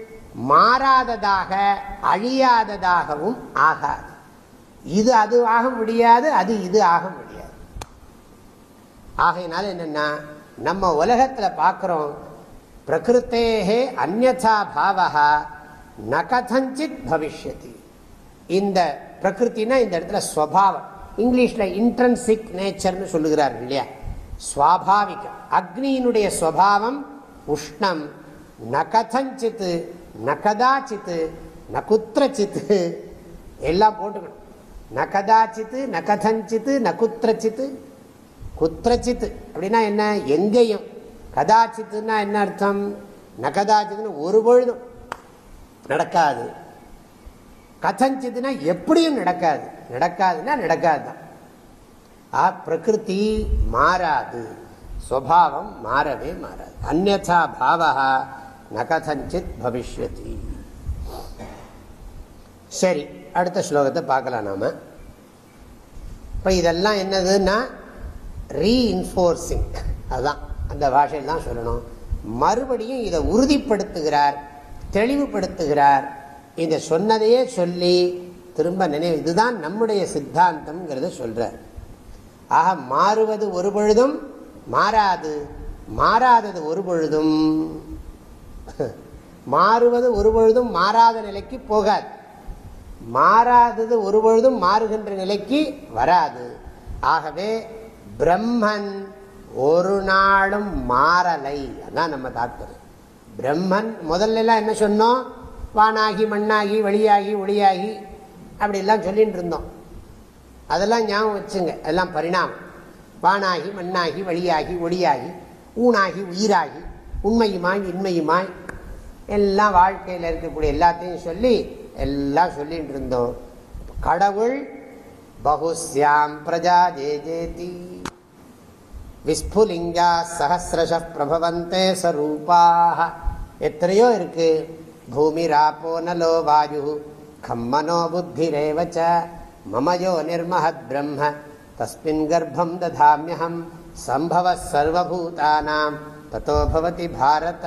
மாறாததாக அழியாததாகவும் ஆகாது. இது அது ஆக முடியாது அது இது ஆக முடியாது. ஆகையினால என்னென்னா நம்ம உலகத்தில் பார்க்குறோம் பிரகிருத்தேகே அந்நா பாவகா நகதஞ்சித் கதஞ்சித் பவிஷ்யதி. இந்த பிரகிருத்தினா இந்த இடத்துல ஸ்வபாவம். இங்கிலீஷில் இன்ட்ரன்சிக் நேச்சர்னு சொல்லுகிறார்கள் இல்லையா? சுவாபாவிகம். அக்னியினுடைய ஸ்வபாவம் உஷ்ணம். ந கதஞ்சித்து ந கதாச்சித்து ந குத்திரச்சித்து எல்லாம் போட்டுக்கணும். ந கதாச்சித்து ந கதஞ்சித்து ந குத்திரச்சித்து குத்திரச்சித்து அப்படின்னா என்ன? எங்கேயும். கதாச்சித்துன்னா என்ன அர்த்தம்? ந கதாச்சித்துன்னு ஒரு பொழுதும் நடக்காது. கதஞ்சித்துனா எப்படியும் நடக்காது. நடக்காதுன்னா நடக்காது தான் ஆ பிரகிருதி மாறாது. ஸ்வபாவம் மாறவே மாறாது. அந்நா பாவா நகதஞ்சித் பவிஷ்யதி. சரி அடுத்த ஸ்லோகத்தை பார்க்கலாம் நாம. இப்போ இதெல்லாம் என்னதுன்னா ரீஇன்ஃபோர்ஸிங் அதுதான் அந்த பாஷையில் தான் சொல்லணும். மறுபடியும் இதை உறுதிப்படுத்துகிறார் தெளிவுபடுத்துகிறார் இதை சொன்னதையே சொல்லி திரும்ப நினைவு இதுதான் நம்முடைய சித்தாந்தம்ங்கிறத சொல்கிறார் ஆக மாறுவது ஒரு பொழுதும் மாறாது மாறாதது ஒரு பொழுதும். மாறுவது ஒரு பொழுதும் மாறாத நிலைக்கு போகாது. மாறாதது ஒரு பொழுதும் மாறுகின்ற நிலைக்கு வராது. ஆகவே பிரம்மன் ஒரு நாளும் மாறலை. அதான் நம்ம தாத்பரியம் பிரம்மன் முதல்ல என்ன சொன்னோம்? வானாகி மண்ணாகி வழியாகி ஒளியாகி அப்படிலாம் சொல்லிகிட்டு இருந்தோம். அதெல்லாம் ஞாபகம் வச்சுங்க. எல்லாம் பரிணாமம். வானாகி மண்ணாகி வழியாகி ஒளியாகி ஊனாகி உயிராகி உண்மையுமாய் இன்மையுமாய் எல்லாம் வாழ்க்கையில் இருக்கக்கூடிய எல்லாத்தையும் சொல்லி எல்லாம் சொல்லிட்டு இருந்தோம். கடவுள் பகுஸ்யாம் பிரஜா ஜே ஜேதி விஸ்புலிங்கா சஹசிரஷ பிரபவந்தே சரூபாக. எத்தனையோ இருக்குது பூமிராப்போ நலோ வாயு கம்மனோ புத்திரேவச்ச மமயோ நிர்மஹத் பிரம்ம தஸ்மின் கர்ப்பம் ததாமியகம் சம்பவ சர்வபூதானாம் தத்தோ பவதி பாரத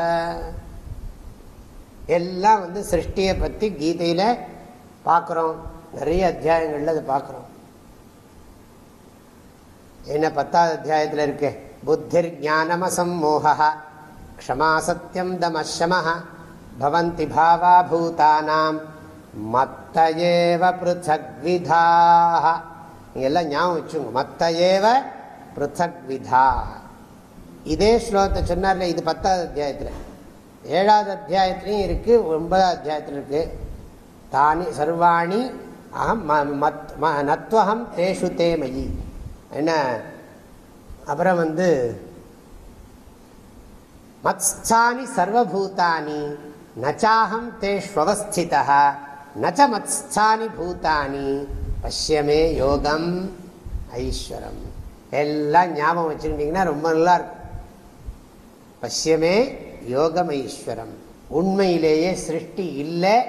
எல்லாம் வந்து சிருஷ்டியை பற்றி கீதையில் பார்க்குறோம். நிறைய அத்தியாயங்களில் அதை பார்க்குறோம். என்ன பத்தாவது அத்தியாயத்தில் இருக்கு? புத்திர் ஜானமசம் ஞானமசம்மோகா க்ஷமா சத்தியம் தமஷம பவந்தி பாவா பூதானாம் மத்தஏவ பிருத்தக் விதாக எல்லாம் ஞாபகம் வச்சுங்க மத்தஏவ பிருத்தக் விதா இதே ஸ்லோகத்தை சொன்னார்ல இது பத்தாவது அத்தியாயத்தில். ஏழாவது அத்தியாயத்துலையும் இருக்குது ஒன்பதாவது அத்தியாயத்தில் இருக்குது தானி சர்வாணி அகம் மத் நத்வகம் தேஷு தேமயி. என்ன? அப்புறம் வந்து மத்ஸ்தானி சர்வபூதானி. நச்சாகம் தேஷ்வஸ்திதா நச்ச மத்ஸ்தானி பூதானி. பஷ்யமே யோகம். ஐஸ்வரம். எல்லாம் ஞாபகம் வச்சுருந்தீங்கன்னா ரொம்ப நல்லா இருக்கும் பஷ்யமே யோகம் ஐஸ்வரம். உண்மையிலேயே சிருஷ்டி இல்லை.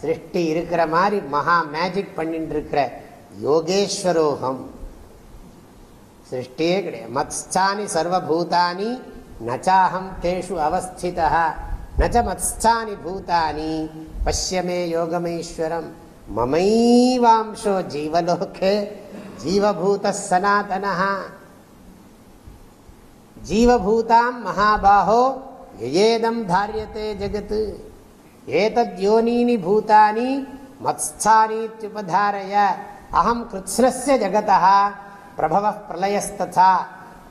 சிருஷ்டி இருக்கிற மாதிரி மகா மேஜிக் பண்ணிட்டு இருக்கிற யோகேஸ்வரோகம். சிருஷ்டியே கிடையாது. மத்ஸ்தானி சர்வபூதானி. நச்சாஹம் தேஷு அவஸ்திதா நச்ச மத்ஸ்தானி பூதானி பசியமே யோகமேஸ்வரம். மமைவாம்சோ ஜீவலோகே. ஜீவபூத சனாதன ஜீவபூதாம் மகாபாஹோ. ஏதம் தாரியத்தே ஜகத் ஏதத்யோனீனி பூதானி. மத்ஸ்தானீத்யுபதாரய அகம் கிருத்ஸ்னஸ்ய ஜகதா பிரபவ பிரளயஸ்ததா.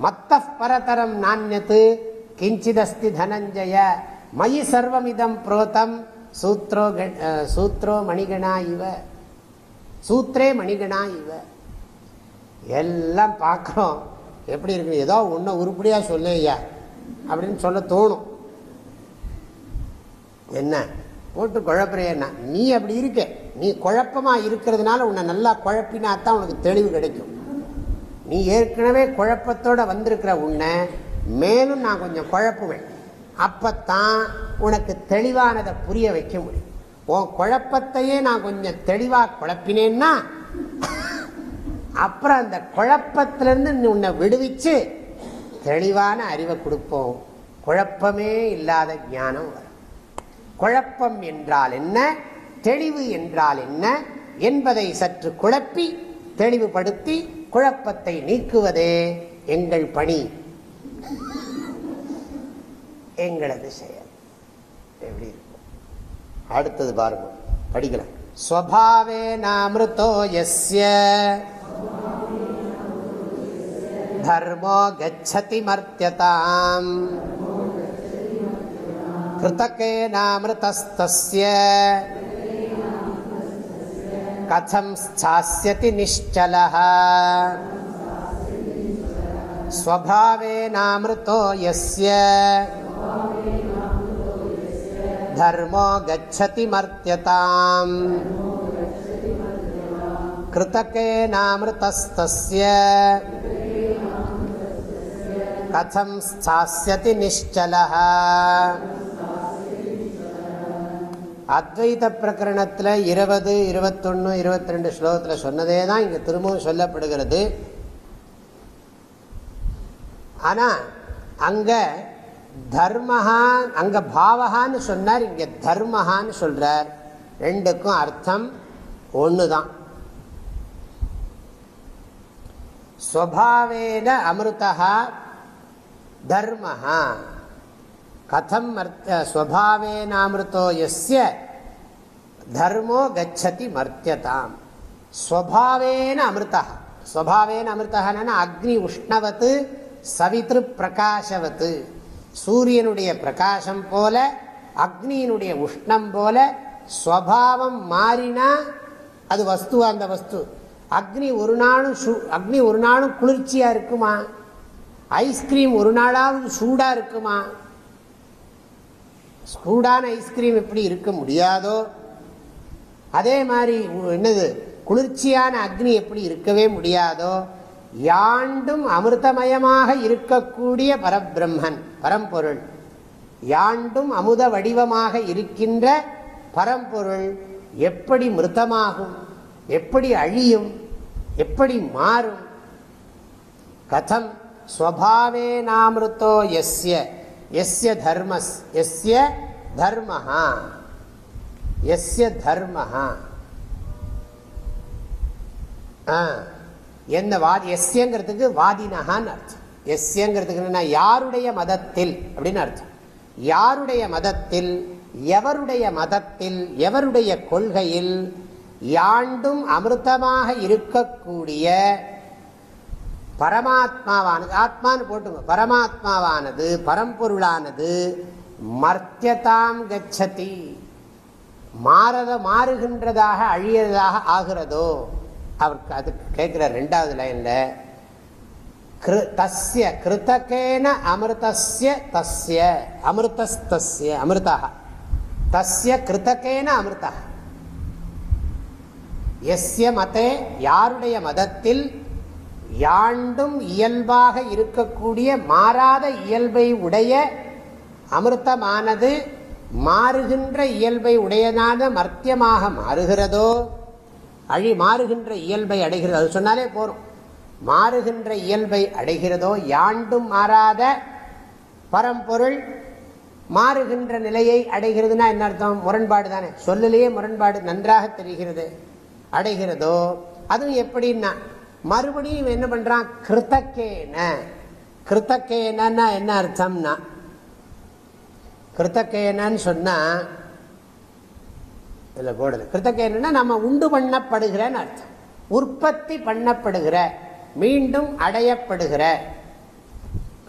மத்த பரதரம் நானியத் கிஞ்சிதஸ்தி தனஞ்சய. மயி சர்வமிதம் புரோதம் சூத்ரோ சூத்ரோ மணிகணா இவ. சூத்ரே மணிகணா இவ. எல்லாம் பார்க்குறோம். எப்படி இருக்கு? ஏதோ ஒன்றை உருப்படியாக சொல்லையா அப்படின்னு சொல்ல தோணும். என்ன? போட்டு குழப்பறையா நீ அப்படி இருக்க. நீ குழப்பமா இருக்கிறதுனால உன்னை நல்லா குழப்பினா தான் உனக்கு தெளிவு கிடைக்கும். நீ ஏற்கனவே குழப்பத்தோட வந்திருக்கிற உன்னை மேலும் நான் கொஞ்சம் குழப்புவேன். அப்பத்தான் உனக்கு தெளிவானதை புரிய வைக்க முடியும் உன் குழப்பத்தையே நான் கொஞ்சம் தெளிவாக குழப்பினேன்னா அப்புறம் அந்த குழப்பத்திலிருந்து உன்னை விடுவிச்சு தெளிவான அறிவை கொடுப்போம். குழப்பமே இல்லாத ஞானம் வரும். குழப்பம் என்றால் என்ன? தெளிவு என்றால் என்ன? என்பதை சற்று குழப்பி தெளிவுபடுத்தி குழப்பத்தை நீக்குவதே எங்கள் பணி. எங்களது செயல் எப்படி இருக்கும் அடுத்தது பாருங்க படிக்கலாம் ஸ்வபாவே நாமிருத்தோ எஸ்ய धर्मो गच्छति मर्त्यताम् कृतकेनामृतस्तस्य कथं स्थास्यति निश्चलः स्वभावेनामृतो यस्य धर्मो गच्छति मर्त्यताम् कृतकेनामृतस्तस्य கதம் ஸ்தாஸ்யதி நிச்சல அத்வைத பிரகரணத்தில் இருபது இருபத்தொன்னு இருபத்தி ரெண்டு ஸ்லோகத்தில் சொன்னதே தான் இங்கே திரும்பவும் சொல்லப்படுகிறது ஆனால் அங்கே தர்மஹா அங்க பாவகான்னு சொன்னார் இங்க தர்மஹான்னு சொல்றார். ரெண்டுக்கும் அர்த்தம் ஒண்ணுதான். ஸ்வபாவேன அமிர்தா தர்மஹா. கதம் ஸ்வபாவேனாமிருத்தோ எஸ்ய தர்மோ கச்சதி மர்த்தியதாம். ஸ்வபாவேன அமிர்தா ஸ்வபாவேன அமிர்தா அக்னி உஷ்ணவத்து சவித்ரு பிரகாஷவத்து. சூரியனுடைய பிரகாசம் போல அக்னியினுடைய உஷ்ணம் போல ஸ்வபாவம் மாறினா அது வஸ்துவா அந்த வஸ்து. அக்னி ஒரு நாளும் அக்னி ஒரு நாளும் குளிர்ச்சியா இருக்குமா? ஐஸ்கிரீம் ஒரு நாளாவது சூடா இருக்குமா? சூடான ஐஸ்கிரீம் எப்படி இருக்க முடியாதோ அதே மாதிரி என்னது குளிர்ச்சியான அக்னி எப்படி இருக்கவே முடியாதோ யாண்டும் அமிர்தமயமாக இருக்கக்கூடிய பரபிரம்மன். பரம்பொருள். யாண்டும் அமுத வடிவமாக இருக்கின்ற பரம்பொருள் எப்படி மிருதமாகும் எப்படி அழியும் எப்படி மாறும்? கதம் ஸ்வபாவேனாமிருத்தோ எஸ்ய எஸ்ய தர்மஸ் எஸ்ய தர்மஹா எஸ்ய தர்மஹா. என்ன வாதி எஸ்யங்கிறதுக்கு வாதினஹான்னு அர்த்தம். எஸ்யங்கிறதுக்கு யாருடைய மதத்தில் அப்படின்னு அர்த்தம். யாருடைய மதத்தில் எவருடைய மதத்தில் எவருடைய கொள்கையில் யாண்டும் அமிர்தமாக இருக்கக்கூடிய பரமாத்மாவானது ஆத்மான்னு போட்டுங்க பரமாத்மாவானது பரம்பொருளானது மர்த்தியதாம் கச்சதி மாறத மாறுகின்றதாக அழியதாக ஆகிறதோ அவருக்கு அதுக்கு கேட்கிற ரெண்டாவது லைன்ல தஸ்ய கிருத்தகேன அமிர்தஸ்ய தஸ்ய. அமிர்தஸ்தஸ்ய அமிர்தா தஸ்ய கிருத்தகேன அமிர்தா எஸ்ய மதே யாருடைய மதத்தில் யாண்டும் இயல்பாக இருக்கக்கூடிய மாறாத இயல்பை உடைய அமிர்தமானது மாறுகின்ற இயல்பை உடையதான மர்த்தியமாக மாறுகிறதோ அழி மாறுகின்ற இயல்பை அடைகிறது. அது சொன்னாலே போகிறோம் மாறுகின்ற இயல்பை அடைகிறதோ யாண்டும் மாறாத பரம்பொருள் மாறுகின்ற நிலையை அடைகிறதுனா என்ன அர்த்தம்? முரண்பாடு தானே. சொல்லிலேயே முரண்பாடு நன்றாக தெரிகிறது. அடைகிறதோ அதுவும் எப்படின்னா மறுபடியும் என்ன பண்றான்? கிருத்தக்கேன. கிருத்தக்கேனா என்ன அர்த்தம்னா கிருத்தக்கேனன்னு சொன்னா இதுல போடுது. கிருத்தக்கேனா நம்ம உண்டு பண்ணப்படுகிறன்னு அர்த்தம். உற்பத்தி பண்ணப்படுகிற மீண்டும் அடையப்படுகிற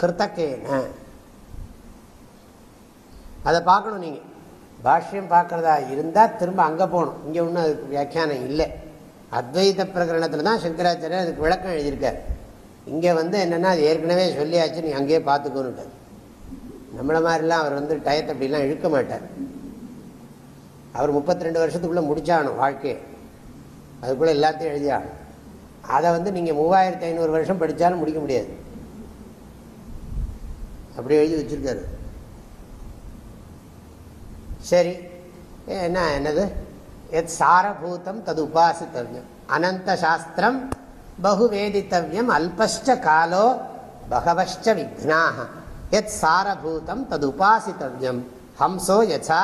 கிருத்தக்கேன. அதை பார்க்கணும் நீங்க. பாஷ்யம் பார்க்கறதா இருந்தா திரும்ப அங்க போகணும். இங்க ஒன்றும் அதுக்கு வியாக்கியானம் இல்லை. அத்வைத பிரகரணத்தில் தான் சங்கராச்சாரியர் அதுக்கு விளக்கம் எழுதியிருக்கார். இங்கே வந்து என்னென்னா அது ஏற்கனவே சொல்லியாச்சு நீ அங்கேயே பார்த்துக்கோன்னு நம்மளை மாதிரிலாம் அவர் வந்து டயத்தை அப்படிலாம் இழுக்க மாட்டார். அவர் முப்பத்தி ரெண்டு வருஷத்துக்குள்ளே முடிச்சாகணும் வாழ்க்கையை. அதுக்குள்ளே எல்லாத்தையும் எழுதியாகணும். அதை வந்து நீங்கள் மூவாயிரத்தி ஐநூறு வருஷம் படித்தாலும் முடிக்க முடியாது. அப்படி எழுதி வச்சிருக்காரு. சரி என்ன என்னது? எத் சாரபூதம் தது உபாசித்தவியம். அனந்த சாஸ்திரம் பகுவேதித்தவியம் அல்பஷ்ட காலோ பகவஷ்ட விக்னாக எத் சாரபூதம் தது உபாசித்தவியம். ஹம்சோ யசா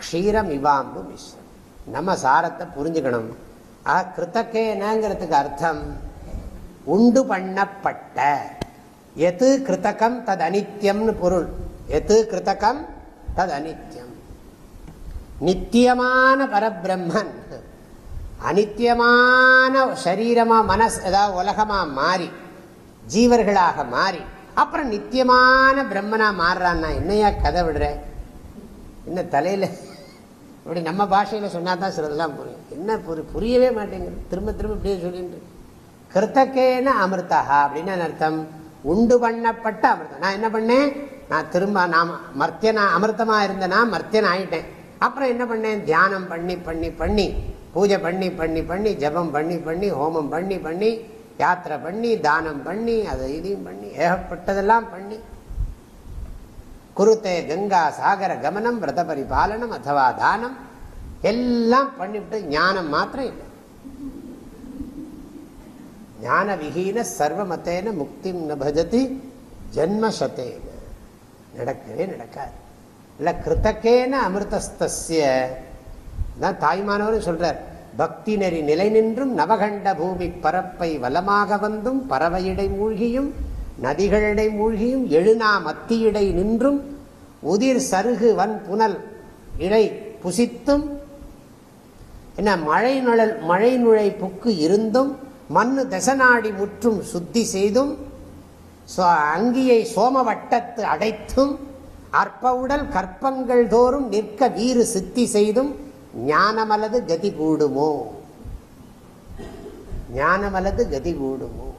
க்ஷீரம் இவாம்பு மிஸ்ரம் நம்ம சாரத்தை புரிஞ்சுக்கணும். ஆ கிருத்தக்கேனங்கிறதுக்கு அர்த்தம். உண்டு பண்ணப்பட்ட. எது கிருத்தகம் தது அனித்யம்னு பொருள். எது கிருத்தகம் தது அனித்யம். நித்தியமான பரபிரம்மன். அனித்தியமான சரீரமா மனஸ் ஏதாவது உலகமா மாறி ஜீவர்களாக மாறி அப்புறம் நித்தியமான பிரம்மனா மாறுறான்னா என்னையா கதை விடுற? என்ன தலையில இப்படி நம்ம பாஷையில் சொன்னால் தான் சிலதெல்லாம் புரியும். என்ன புரியவே மாட்டேங்குது. திரும்ப திரும்ப இப்படியே சொல்லிட்டு. கிருத்தக்கேன அமிர்தா அப்படின்னு அர்த்தம்? உண்டு பண்ணப்பட்ட அமிர்தம். நான் என்ன பண்ணேன்? நான் திரும்ப நான் மர்த்தியனா அமிர்தமாக இருந்தேன்னா மர்த்தியன் ஆயிட்டேன். அப்புறம் என்ன பண்ணேன்? தியானம் பண்ணி பண்ணி பண்ணி பூஜை பண்ணி பண்ணி பண்ணி ஜபம் பண்ணி பண்ணி ஹோமம் பண்ணி பண்ணி யாத்திரை பண்ணி தானம் பண்ணி அதை இதையும் பண்ணி ஏகப்பட்டதெல்லாம் பண்ணி குருத்தே கங்கா சாகர கமனம் விரத பரிபாலனம் அதுவா தானம். எல்லாம் பண்ணிவிட்டு ஞானம் மாத்திரம் இல்லை. ஞான விகீன சர்வமத்தேன முக்தி ந ஜென்மசத்தேன. நடக்கவே நடக்காது. இல்லை கிருத்தக்கேன அமிர்தஸ்திய தான் தாய்மானவரும் சொல்றார். பக்தி நெறி நிலை நின்றும் நவகண்ட பூமி பரப்பை வலமாக வந்தும் பறவையிடை மூழ்கியும் நதிகளிடை மூழ்கியும் எழுநா மத்தியிடை நின்றும் உதிர் சருகு வன் புனல் இடை புசித்தும் என்ன மழை நுழல் மழை நுழை புக்கு இருந்தும் மண்ணு தசநாடி முற்றும் சுத்தி செய்தும் அங்கியை சோம வட்டத்து அடைத்தும் அற்ப உடல் கற்பங்கள் தோறும் நிற்க வீறு சித்தி செய்தும் ஞானமலது கதி கூடுமோ? ஞானமலது கதி கூடுமோ?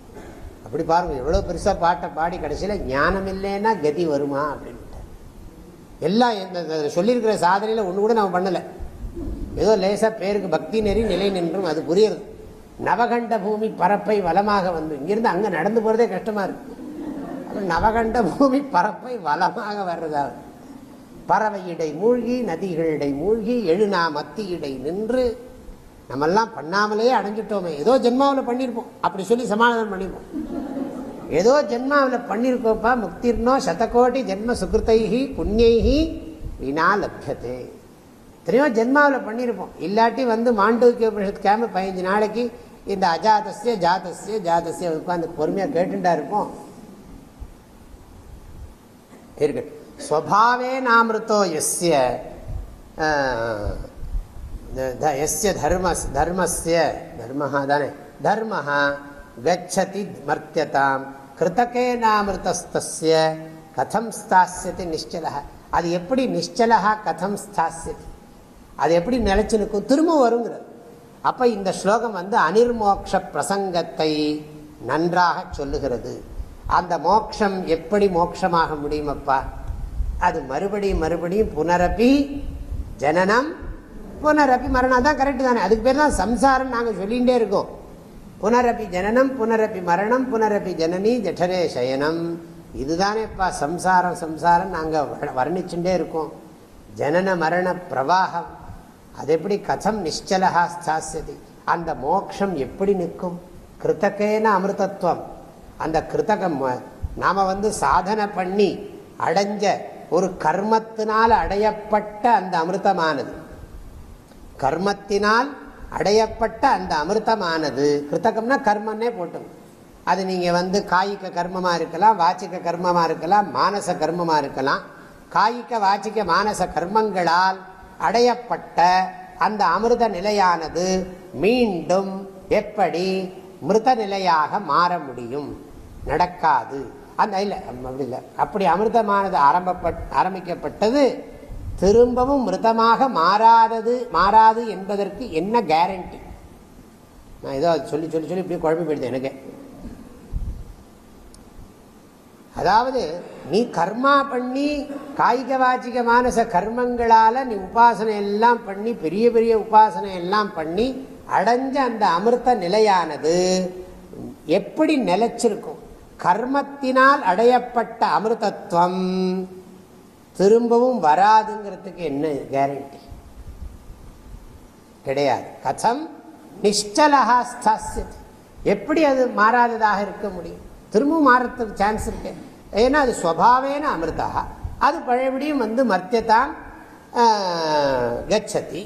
அப்படி பாருங்க எவ்வளவு பெருசா பாட்டை பாடி கடைசியில ஞானம் இல்லைன்னா கதி வருமா அப்படின்ட்டு. எல்லாம் சொல்லியிருக்கிற சாதனையில ஒண்ணு கூட நம்ம பண்ணல. ஏதோ லேசா பேருக்கு பக்தி நெறி நிலை நின்றும் அது புரியுது நவகண்ட பூமி பரப்பை வளமாக வந்து இங்கிருந்து அங்க நடந்து போறதே கஷ்டமா இருக்கு. நவகண்ட பூமி பரப்பை வளமாக வர்றதா? பறவையிடை மூழ்கி நதிகளிடை மூழ்கி எழுநா மத்தியிடை நின்று நம்மெல்லாம் பண்ணாமலே அடைஞ்சிட்டோமே. ஏதோ ஜென்மாவில் பண்ணியிருப்போம் அப்படி சொல்லி சமாதானம் பண்ணிப்போம். ஏதோ ஜென்மாவில் பண்ணியிருக்கோப்பா முக்திர்னோ சதகோட்டி ஜென்ம சுகிருத்தைகி புண்ணியைஹி வினா லப்யத்தே எத்தனையோ ஜென்மாவில் பண்ணியிருப்போம் இல்லாட்டி வந்து மாண்டூக்கிய உபனிஷத்துக்காம பதினஞ்சு நாளைக்கு இந்த அஜாதசிய ஜாதசிய ஜாதசிய உட்காந்து பொறுமையாக கேட்டுட்டா இருப்போம். இருக்கு. ஸ்வபாவே நாமிருத்தோ எஸ்ய எஸ்ய தர்ம தர்மஸ்ய தர்மஹா தானே தர்மஹா கச்சதி மர்த்தியதாம் கிருத்தகே நாமிருத்தஸ்திய கதம் ஸ்தாசியத்தை நிச்சலா அது எப்படி நிச்சலா கதம் ஸ்தாசியது அது எப்படி நிலச்சி நிற்கும் திரும்ப வருங்கிறது அப்போ இந்த ஸ்லோகம் வந்து அனிர்மோக்ஷ பிரசங்கத்தை நன்றாக சொல்லுகிறது அந்த மோக்ஷம் எப்படி மோட்சமாக முடியுமப்பா அது மறுபடியும் மறுபடியும் புனரப்பி ஜனனம் புனரப்பி மரணம். தான் கரெக்டு தானே. அதுக்கு பேர் தான் சம்சாரம் நாங்கள் சொல்லிகிட்டே இருக்கோம். புனரப்பி ஜனனம் புனரப்பி மரணம் புனரப்பி ஜனனி ஜடரே சயனம். இதுதானேப்பா சம்சாரம் சம்சாரம் நாங்கள் வர்ணிச்சுட்டே இருக்கோம். ஜனன மரண பிரவாகம். அது எப்படி கதம் நிச்சலகா ஸ்தாசதி அந்த மோக்ஷம் எப்படி நிற்கும்? கிருத்தக்கேன அமிர்தத்துவம். அந்த கிருத்தகம் நாம் வந்து சாதனை பண்ணி அடைஞ்ச ஒரு கர்மத்தினால் அடையப்பட்ட அந்த அமிர்தமானது. கர்மத்தினால் அடையப்பட்ட அந்த அமிர்தமானது. கிருத்தகம்னா கர்மன்னே போட்டோம். அது நீங்கள் வந்து காய்க கர்மமாக இருக்கலாம் வாச்சிக்க கர்மமாக இருக்கலாம் மானச கர்மமாக இருக்கலாம். காய்க வாச்சிக்க மானச கர்மங்களால் அடையப்பட்ட அந்த அமிர்த நிலையானது மீண்டும் எப்படி மிருத நிலையாக மாற முடியும்? நடக்காது. அந்த இல்லை அப்படி இல்லை. அப்படி அமிர்தமானது ஆரம்பப்பட் ஆரம்பிக்கப்பட்டது திரும்பவும் மிருதமாக மாறாதது மாறாது என்பதற்கு என்ன கேரண்டி நான் ஏதோ சொல்லி சொல்லி சொல்லி இப்படி குழம்பு போயிடுது எனக்கு. அதாவது நீ கர்மா பண்ணி காய்க வாச்சிக மானச கர்மங்களால் நீ உபாசனை எல்லாம் பண்ணி பெரிய பெரிய உபாசனை எல்லாம் பண்ணி அடைஞ்ச அந்த அமிர்த நிலையானது எப்படி நிலைச்சிருக்கும்? கர்மத்தினால் அடையப்பட்ட அமிர்தத்துவம் திரும்பவும் வராதுங்கிறதுக்கு என்ன கேரண்டி கிடையாது. கதம் நிஷ்டலகா ஸ்தாசியது எப்படி அது மாறாததாக இருக்க முடியும்? திரும்பவும் மாறத்துக்கு சான்ஸ் இருக்கு. ஏன்னா அது ஸ்வபாவேன அமிர்தா. அது பழையபடியும் வந்து மர்த்தியத்தான் கச்சதி.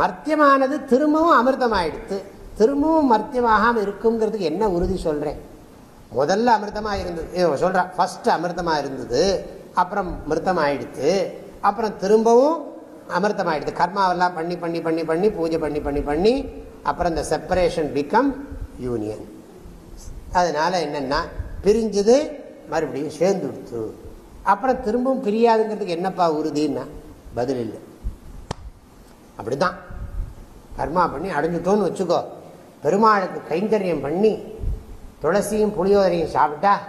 மர்த்தியமானது திரும்பவும் அமிர்தமாயிடுத்து திரும்பவும் மர்த்தியமாகாமல் இருக்குங்கிறதுக்கு என்ன உறுதி சொல்கிறேன் முதல்ல அமிர்தமாக இருந்தது சொல்கிறேன் ஃபர்ஸ்ட் அமிர்தமாக இருந்தது அப்புறம் மிருத்தமாயிடுத்து அப்புறம் திரும்பவும் அமிர்தமாயிடுது. கர்மாவெல்லாம் பண்ணி பண்ணி பண்ணி பண்ணி பூஜை பண்ணி பண்ணி பண்ணி அப்புறம் இந்த செப்பரேஷன் பிகம் யூனியன் அதனால என்னென்னா பிரிஞ்சது மறுபடியும் சேர்ந்துடுத்து அப்புறம் திரும்பவும் பிரியாதுங்கிறதுக்கு என்னப்பா உறுதின்னா பதில் இல்லை. அப்படிதான். கர்மா பண்ணி அடைஞ்சிட்டோன்னு வச்சுக்கோ. பெருமாளுக்கு கைங்கரியம் பண்ணி துளசியும் புளியோதரையும் சாப்பிட்டா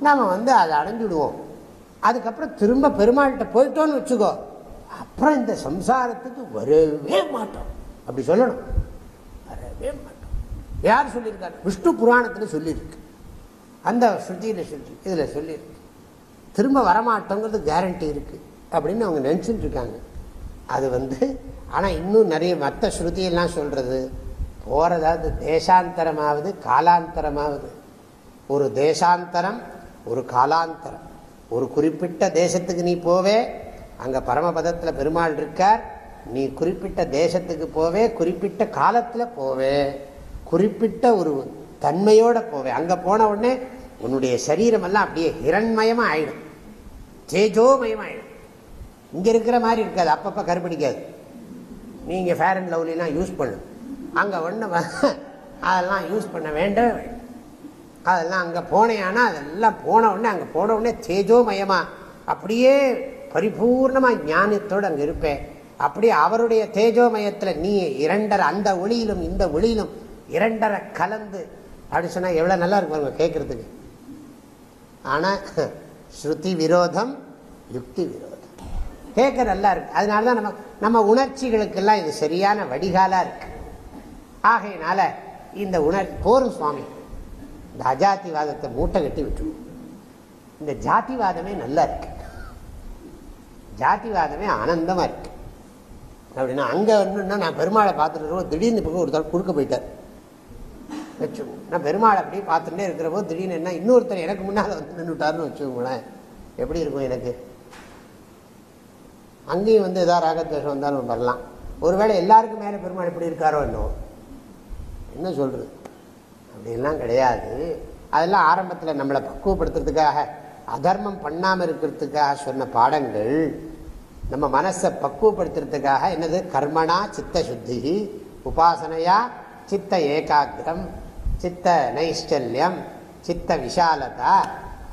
நாம் வந்து அதை அடைஞ்சிடுவோம். அதுக்கப்புறம் திரும்ப பெருமாள்கிட்ட போயிட்டோன்னு வச்சுக்கோ. அப்புறம் இந்த சம்சாரத்துக்கு வரவே மாட்டோம். அப்படி சொல்லணும். வரவே மாட்டோம். யார் சொல்லியிருக்காரு? விஷ்ணு புராணத்தில் சொல்லியிருக்கு. அந்த ஸ்ருதியில் சொல்லி இதில் சொல்லியிருக்கு. திரும்ப வரமாட்டோங்கிறது கேரண்டி இருக்குது அப்படின்னு அவங்க நினச்சிட்டு இருக்காங்க. அது வந்து ஆனால் இன்னும் நிறைய மற்ற ஸ்ருதியெல்லாம் சொல்கிறது போகிறதாவது தேசாந்தரமாவது காலாந்தரமாவது. ஒரு தேசாந்தரம் ஒரு காலாந்தரம். ஒரு குறிப்பிட்ட தேசத்துக்கு நீ போவே அங்கே பரமபதத்தில் பெருமாள் இருக்கார். நீ குறிப்பிட்ட தேசத்துக்கு போவே குறிப்பிட்ட காலத்தில் போவே குறிப்பிட்ட ஒரு தன்மையோடு போவே. அங்கே போன உடனே உன்னுடைய சரீரமெல்லாம் அப்படியே ஹிரண்மயமாக ஆயிடும். தேஜோமயமாயிடும். இங்கே இருக்கிற மாதிரி இருக்காது அப்பப்போ கருப்பிடிக்காது. நீங்கள் ஃபேர் அண்ட் லவ்லிலாம் யூஸ் பண்ணு. அங்கே ஒன்று அதெல்லாம் யூஸ் பண்ண வேண்டவே வேண்டும். அதெல்லாம் அங்கே போனேன்னா அதெல்லாம் போன உடனே அங்கே போன உடனே தேஜோமயமா அப்படியே பரிபூர்ணமாக ஞானத்தோடு அங்கே இருப்பேன் அப்படியே அவருடைய தேஜோமயத்தில் நீ இரண்டரை அந்த ஒளியிலும் இந்த ஒளியிலும் இரண்டரை கலந்து அப்படி சொன்னால் எவ்வளோ நல்லா இருக்கும் அவங்க கேட்குறதுக்கு ஆனால் ஸ்ருதி விரோதம் யுக்தி விரோதம். கேட்க நல்லா இருக்கு. அதனால தான் நம்ம நம்ம உணர்ச்சிகளுக்கெல்லாம் இது சரியான வடிகாலாக இருக்கு. ஆகையினால இந்த உணர் போரும் சுவாமி. இந்த அஜாதிவாதத்தை மூட்டை கட்டி விட்டுருவோம் இந்த ஜாதிவாதமே நல்லா இருக்கு. ஜாதிவாதமே ஆனந்தமாக இருக்கு. அப்படின்னா அங்கே ஒன்றுன்னா நான் பெருமாளை பார்த்துட்டு இருக்கோம் திடீர்னு பக்கம் ஒருத்தர் குறுக்க போயிட்டார். வச்சுக்கோ. நான் பெருமாளை அப்படியே பார்த்துட்டே இருக்கிற போது திடீர்னு என்ன இன்னொருத்தர் எனக்கு முன்னால் வந்து நின்றுட்டாருன்னு வச்சுக்கோங்களேன். எப்படி இருக்கும் எனக்கு? அங்கேயும் வந்து ஏதாவது ராகத்வேஷம் வந்தாலும் வரலாம். ஒருவேளை எல்லாருக்கும் மேலே பெருமாள் எப்படி இருக்காரோ என்னவோ. என்ன சொல்கிறது அப்படின்லாம் கிடையாது. அதெல்லாம் ஆரம்பத்தில் நம்மளை பக்குவப்படுத்துறதுக்காக அதர்மம் பண்ணாமல் இருக்கிறதுக்காக சொன்ன பாடங்கள் நம்ம மனசை பக்குவப்படுத்துறதுக்காக என்னது? கர்மனா சித்த சுத்தி உபாசனையா சித்த ஏகாகிரம் சித்த நைஷ்டல்யம் சித்த விஷாலதா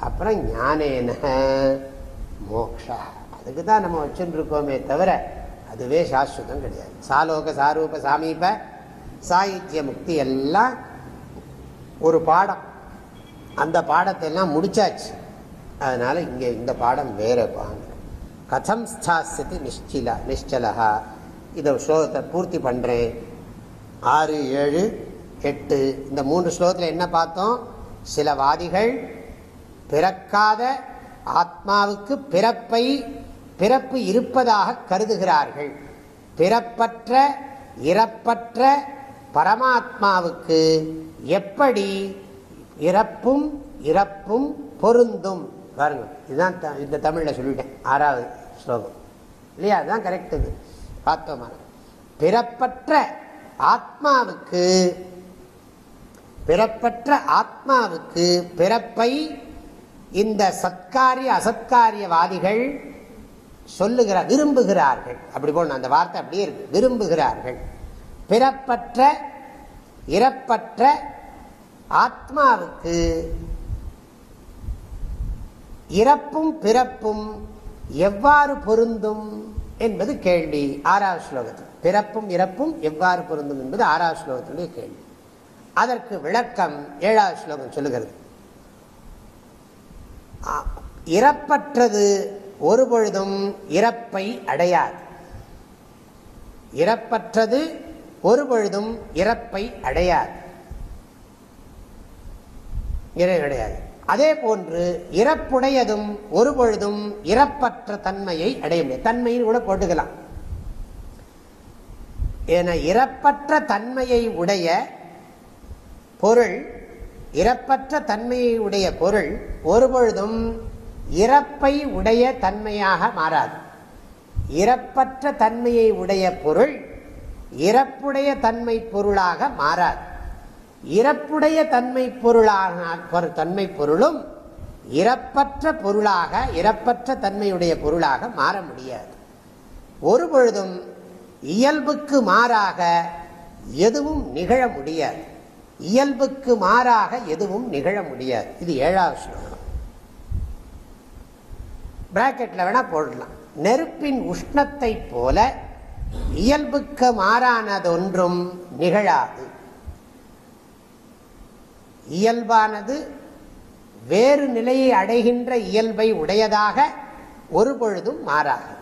அப்புறம் ஞானேன மோக்ஷா. அதுக்கு தான் நம்ம வச்சுருக்கோமே தவிர அதுவே சாஸ்வதம் கிடையாது. சாலோக சாரூப சாமீப சாகித்ய முக்தி எல்லாம் ஒரு பாடம். அந்த பாடத்தை எல்லாம் முடிச்சாச்சு. அதனால இங்கே இந்த பாடம் வேற பாங்க கதம் ஸ்தாசியது நிஷ்டிலா நிஷலகா இதை ஸ்லோகத்தை பூர்த்தி பண்ணுறேன் ஆறு ஏழு எட்டு. இந்த மூன்று ஸ்லோகத்தில் என்ன பார்த்தோம்? சில வாதிகள் பிறக்காத ஆத்மாவுக்கு பிறப்பை பிறப்பு இருப்பதாக கருதுகிறார்கள். பிறப்பற்ற இறப்பற்ற பரமாத்மாவுக்கு எப்படி இறப்பும் இறப்பும் பொருந்தும்? பாருங்க இதுதான் த- இந்த தமிழில் சொல்லிட்டேன் ஆறாவது ஸ்லோகம். இல்லையா? அதுதான் கரெக்ட் இது. பார்த்தோமா பிறப்பற்ற ஆத்மாவுக்கு பிறப்பற்ற ஆத்மாவுக்கு பிறப்பை இந்த சத்காரிய அசத்காரியவாதிகள் சொல்லுகிறார் விரும்புகிறார்கள். அப்படி போன அந்த வார்த்தை அப்படியே இருக்கு. விரும்புகிறார்கள். பிறப்பற்ற இறப்பற்ற ஆத்மாவுக்கு இறப்பும் பிறப்பும் எவ்வாறு பொருந்தும் என்பது கேள்வி. ஆறாவது ஸ்லோகத்தில். பிறப்பும் இறப்பும் எவ்வாறு பொருந்தும் என்பது ஆறாவது ஸ்லோகத்தினுடைய கேள்வி. அதற்கு விளக்கம் ஏழாவது ஸ்லோகம் சொல்லுகிறது. இறப்பற்றது இறப்பற்றது ஒருபொழுதும் இறப்பை அடையாது. இறப்பற்றது ஒருபொழுதும் இறப்பை அடையாது. இறை கிடையாது அதே போன்று இறப்புடையதும் ஒருபொழுதும் இறப்பற்ற தன்மையை அடைய முடியாது. தன்மைன்னு கூட போட்டுக்கலாம். என இறப்பற்ற தன்மையை உடைய பொருள் இறப்பற்ற தன்மையை உடைய பொருள் ஒருபொழுதும் இறப்பை உடைய தன்மையாக மாறாது. இறப்பற்ற தன்மையை உடைய பொருள் இறப்புடைய தன்மை பொருளாக மாறாது. இறப்புடைய தன்மை பொருளாக தன்மை பொருளும் இறப்பற்ற பொருளாக இறப்பற்ற தன்மையுடைய பொருளாக மாற முடியாது. ஒரு பொழுதும் இயல்புக்கு மாறாக எதுவும் நிகழ முடியாது. இயல்புக்கு மாறாக எதுவும் நிகழ முடியாது. இது ஏழாவது ஸ்லோகம். பிராக்கெட்ல வேணா போடலாம். நெருப்பின் உஷ்ணத்தை போல இயல்புக்கு மாறானதொன்றும் நிகழாது. இயல்பானது வேறு நிலையை அடைகின்ற இயல்பை உடையதாக ஒரு பொழுதும் மாறாது.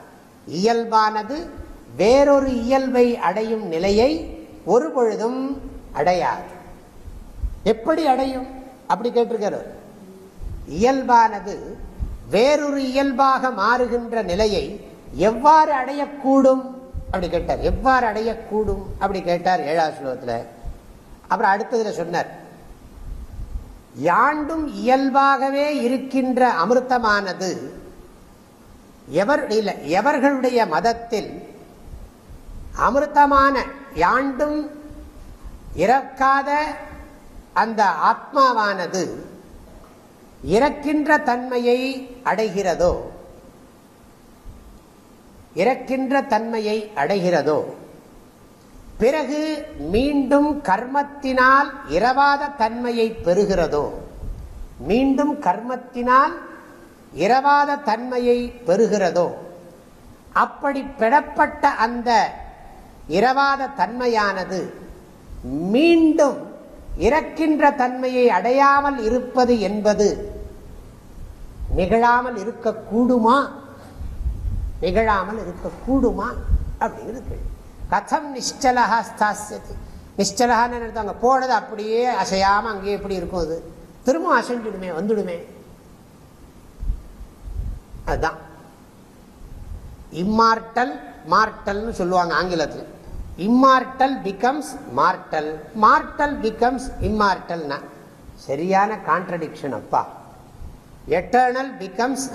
இயல்பானது வேறொரு இயல்பை அடையும் நிலையை ஒரு பொழுதும் அடையாது. எப்படி அடையும்? அப்படி கேட்டிருக்கிறார். இயல்பானது வேறொரு இயல்பாக மாறுகின்ற நிலையை எவ்வாறு அடையக்கூடும்? அப்படி கேட்டார். எவ்வாறு அடையக்கூடும்? அப்படி கேட்டார் ஏழாவது ஸ்லோகத்தில். அப்புறம் அடுத்ததில் சொன்னார். யாண்டும் இயல்பாகவே இருக்கின்ற அமிர்தமானது எவர் இல்லை எவர்களுடைய மதத்தில் அமிர்தமான யாண்டும் இறக்காத அந்த ஆத்மாவானது இறக்கின்ற தன்மையை அடைகிறதோ இறக்கின்ற தன்மையை அடைகிறதோ பிறகு மீண்டும் கர்மத்தினால் இரவாத தன்மையை பெறுகிறதோ மீண்டும் கர்மத்தினால் இரவாத தன்மையை பெறுகிறதோ அப்படி பெறப்பட்ட அந்த இரவாத தன்மையானது மீண்டும் இறக்கின்ற தன்மையை அடையாமல் இருப்பது என்பது நிகழாமல் இருக்கக்கூடுமா? நிகழாமல் இருக்கக்கூடுமா? அப்படிங்கிறது கேள்வி. கதம் நிச்சலகா ஸ்தாசியது நிச்சலகான்னு நினைத்தாங்க போனது அப்படியே அசையாமல் அங்கேயே எப்படி இருக்கும் அது? திரும்ப அசைஞ்சிடுமே வந்துடுமே. அதுதான். இம்மார்டல் மார்டல்னு சொல்லுவாங்க ஆங்கிலத்தில். Immortal becomes mortal mortal becomes இம்மார்டல்னா சரியான கான்ட்ரடிக்ஷன் அப்பா. எட்டர்னல் பிகம்ஸ்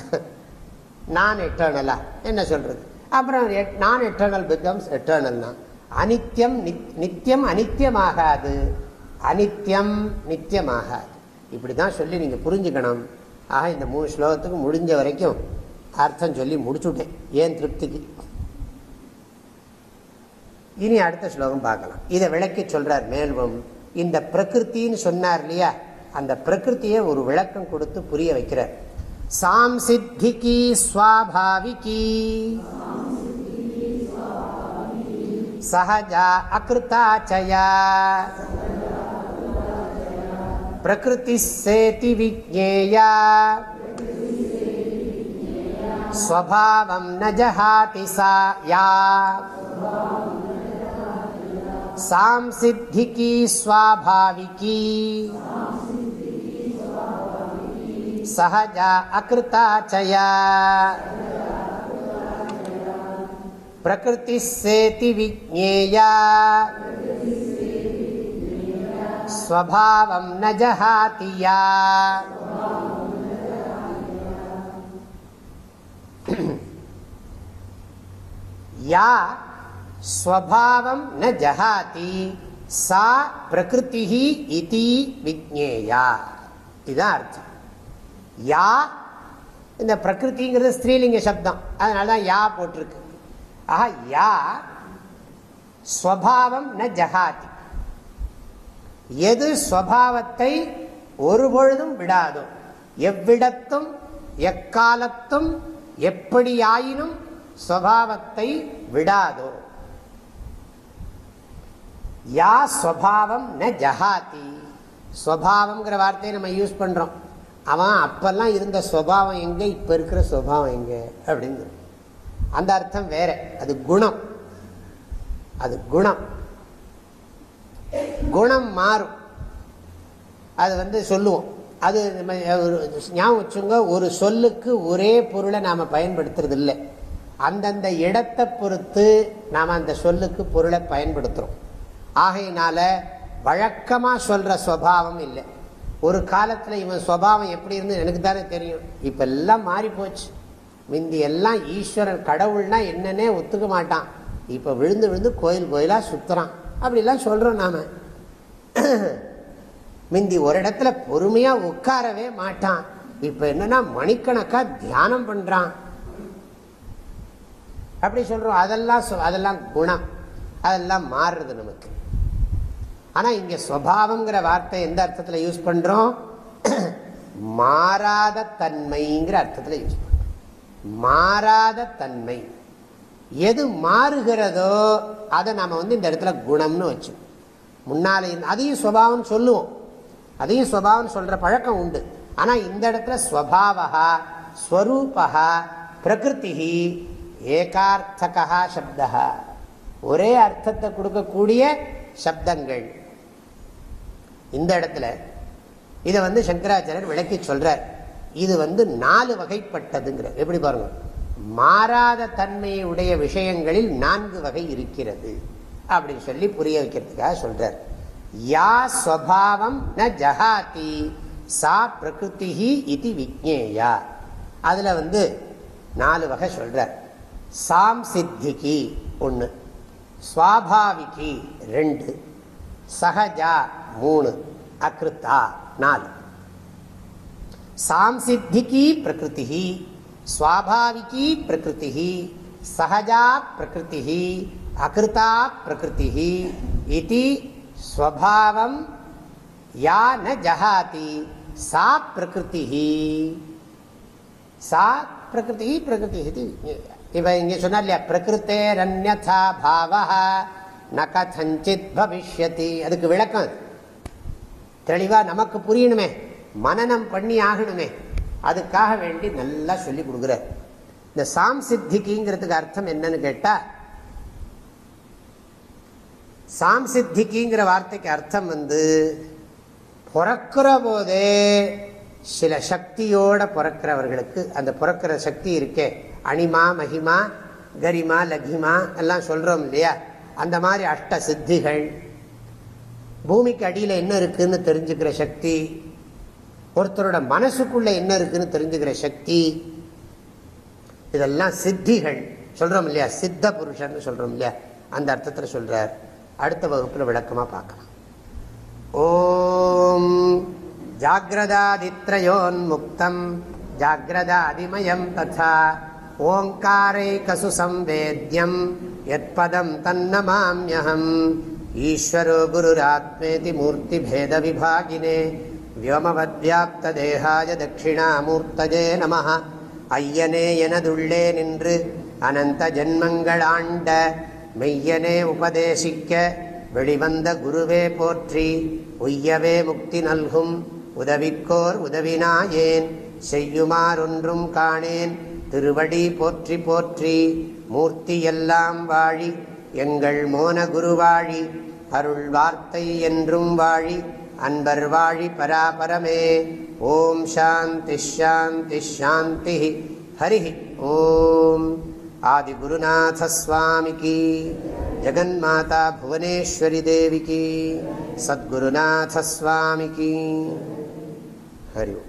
நான் எட்டர்னலா என்ன சொல்றது? அப்புறம் நான் எட்டர்னல் பிகம்ஸ் எட்டர்னல்னா அனித்யம் நித்தியம் அனித்தியமாகாது அனித்யம் நித்தியமாகாது இப்படி தான் சொல்லி நீங்கள் புரிஞ்சுக்கணும். ஆக இந்த மூணு ஸ்லோகத்துக்கு முடிஞ்ச வரைக்கும் அர்த்தம் சொல்லி முடிச்சுட்டேன். ஏன் திருப்திக்கு? இனி அடுத்த ஸ்லோகம் பார்க்கலாம். இதை விளக்கி சொல்றார் மேலும் இந்த பிரகிருத்தின்னு சொன்னார் இல்லையா? அந்த பிரகிருத்தியை ஒரு விளக்கம் கொடுத்து புரிய வைக்கிறார். साम सिद्धि की स्वाभाविकी। सहजा अकृता चया प्रकृति से विज्ञेया। स्वभाव न जहाति सा सिद्धि की स्वाभाविकी। सहजा अकृता चया प्रकृतिस्सेति विज्ञेया। स्वभावं न जहाति या। या न जहाति, सा प्रकृतिः इति विज्ञेया। யா இந்த பிரகிருதிங்கிறது ஸ்திரீலிங்க சப்தம். அதனால தான் யா போட்டிருக்கு. ஆஹா யா ஸ்வபாவம் ந ஜகாதி. எது ஸ்வபாவத்தை ஒருபொழுதும் விடாதோ எவ்விடத்தும் எக்காலத்தும் எப்படியாயினும் ஸ்வபாவத்தை விடாதோ. யா ஸ்வபாவம் ந ஜகாதி. ஸ்வபாவம்ங்கிற வார்த்தையை நம்ம யூஸ் பண்ணுறோம் அவன் அப்பெல்லாம் இருந்த சுவாவம் எங்கே இப்போ இருக்கிற சுவாவம் எங்கே அப்படின்னு அந்த அர்த்தம் வேற. அது குணம். அது குணம். குணம் மாறும். அது வந்து சொல்லுவோம். அது ஞாபகம் வச்சுங்க ஒரு சொல்லுக்கு ஒரே பொருளை நாம் பயன்படுத்துறது இல்லை அந்தந்த இடத்தை பொறுத்து நாம் அந்த சொல்லுக்கு பொருளை பயன்படுத்துகிறோம் ஆகையினால வழக்கமாக சொல்கிற சுவாவம் இல்லை. ஒரு காலத்தில் இவன் சுவாவம் எப்படி இருந்து எனக்கு தானே தெரியும். இப்போ எல்லாம் மாறி போச்சு. முந்தி எல்லாம் ஈஸ்வரன் கடவுள்னா என்னன்னே ஒத்துக்க மாட்டான். இப்போ விழுந்து விழுந்து கோயில் கோயிலாக சுற்றுறான் அப்படிலாம் சொல்கிறோம் நாம். முந்தி ஒரு இடத்துல பொறுமையாக உட்காரவே மாட்டான். இப்போ என்னன்னா மணிக்கணக்காக தியானம் பண்ணுறான் அப்படி சொல்கிறோம் அதெல்லாம் அதெல்லாம் குணம். அதெல்லாம் மாறுறது நமக்கு. ஆனால் இங்கே ஸ்வபாவங்கிற வார்த்தை எந்த அர்த்தத்தில் யூஸ் பண்ணுறோம் மாறாத தன்மைங்கிற அர்த்தத்தில் யூஸ் பண்ணுறோம் மாறாத தன்மை. எது மாறுகிறதோ அதை நாம் வந்து இந்த இடத்துல குணம்னு வச்சு முன்னாலே அதையும் ஸ்வபாவம் சொல்லுவோம். அதையும் ஸ்வபாவம் சொல்கிற பழக்கம் உண்டு. ஆனால் இந்த இடத்துல ஸ்வபாவா ஸ்வரூபா பிரகிருதி ஏகார்த்தகா சப்தா ஒரே அர்த்தத்தை கொடுக்கக்கூடிய சப்தங்கள். இந்த இடத்துல இதை வந்து சங்கராச்சாரியர் விளக்கி சொல்றார். இது வந்து நாலு வகைப்பட்டதுங்கிற எப்படி பாருங்க? மாறாத தன்மையை உடைய விஷயங்களில் நான்கு வகை இருக்கிறது. அப்படின்னு சொல்லி புரிய வைக்கிறதுக்காக சொல்றார். யா ஸ்வபாவம் ந ஜகாதி சா பிரகிருதி இது விக்னேயா அதில் வந்து நாலு வகை சொல்கிறார் சாம் சித்திகி ஒன்று ஸ்வாபாவிகி ரெண்டு சகஜா மூணு அக்ருத்தா நாலு சாம்சித்திகி பிரகிருதி ஸ்வாபாவிகி பிரகிருதி சகஜா பிரகிருதி அகிருத்தா பிரகிருதி இது ஸ்வபாவம் யா ந ஜகாதி சா பிரகிருதி சா பிரகிருதி பிரகிருதி இது இப்போ இங்கே சொன்னார் இல்லையா பிரகிருத்தேரன்யதா பாவா ந கதஞ்சித் பவிஷ்யதி அதுக்கு விளக்கம் தெளிவாக நமக்கு புரியணுமே. மனநம் பண்ணி ஆகணுமே. அதுக்காக வேண்டி நல்லா சொல்லி கொடுக்குறார். இந்த சாம் சித்திக்கிங்கிறதுக்கு அர்த்தம் என்னன்னு கேட்டால் சாம் சித்திக்கிங்கிற வார்த்தைக்கு அர்த்தம் வந்து பிறக்கிற போதே சில சக்தியோட பிறக்கிறவர்களுக்கு அந்த பிறக்கிற சக்தி இருக்கே. அனிமா மகிமா கரிமா லகிமா எல்லாம் சொல்கிறோம் இல்லையா? அந்த மாதிரி அஷ்ட சித்திகள் பூமிக்கு அடியில் என்ன இருக்குன்னு தெரிஞ்சுக்கிற சக்தி ஒருத்தரோட மனசுக்குள்ள என்ன இருக்குன்னு தெரிஞ்சுக்கிற சக்தி இதெல்லாம் சித்திகள். சொல்றோம் இல்லையா? சித்த புருஷன் சொல்றோம் இல்லையா? அந்த அர்த்தத்தில் சொல்றார். அடுத்த வகுப்பில் விளக்கமா பார்க்கலாம். ஓம் ஜாகிரதாதித்ரயோன்முக்தம். ஜாகிரதாதிமயம் ததா. ஓங்காரைகசு சம்வேத்யம் யத்பதம் தன்னமாம்யம் ஈஸ்வரோ குருராத்மேதி மூர்த்திபேதவிபாகினே வியோமவத்யாப்ததேகாய தட்சிணாமூர்த்தஜே நம ஐயனே எனதுள்ளே நின்று அனந்த ஜென்மங்களாண்ட மெய்யனே உபதேசிக்க வெளிவந்த குருவே போற்றி உய்யவே முக்தி நல்கும் உதவிக்கோர் உதவினாயேன் செய்யுமாறொன்றும் காணேன் திருவடி போற்றி போற்றி மூர்த்தியெல்லாம் வாழி எங்கள் மோன குருவாழி அருள் வார்த்தை என்றும் வாழி அன்பர் வாழி பராபரமே ஓம் சாந்தி ஷாந்தி ஷாந்தி ஹரி ஓம் आदिगुरुनाथस्वामिकी जगन्माता भुवनेश्वरी देविकी सद्गुरुनाथस्वामिकी हरि ओम्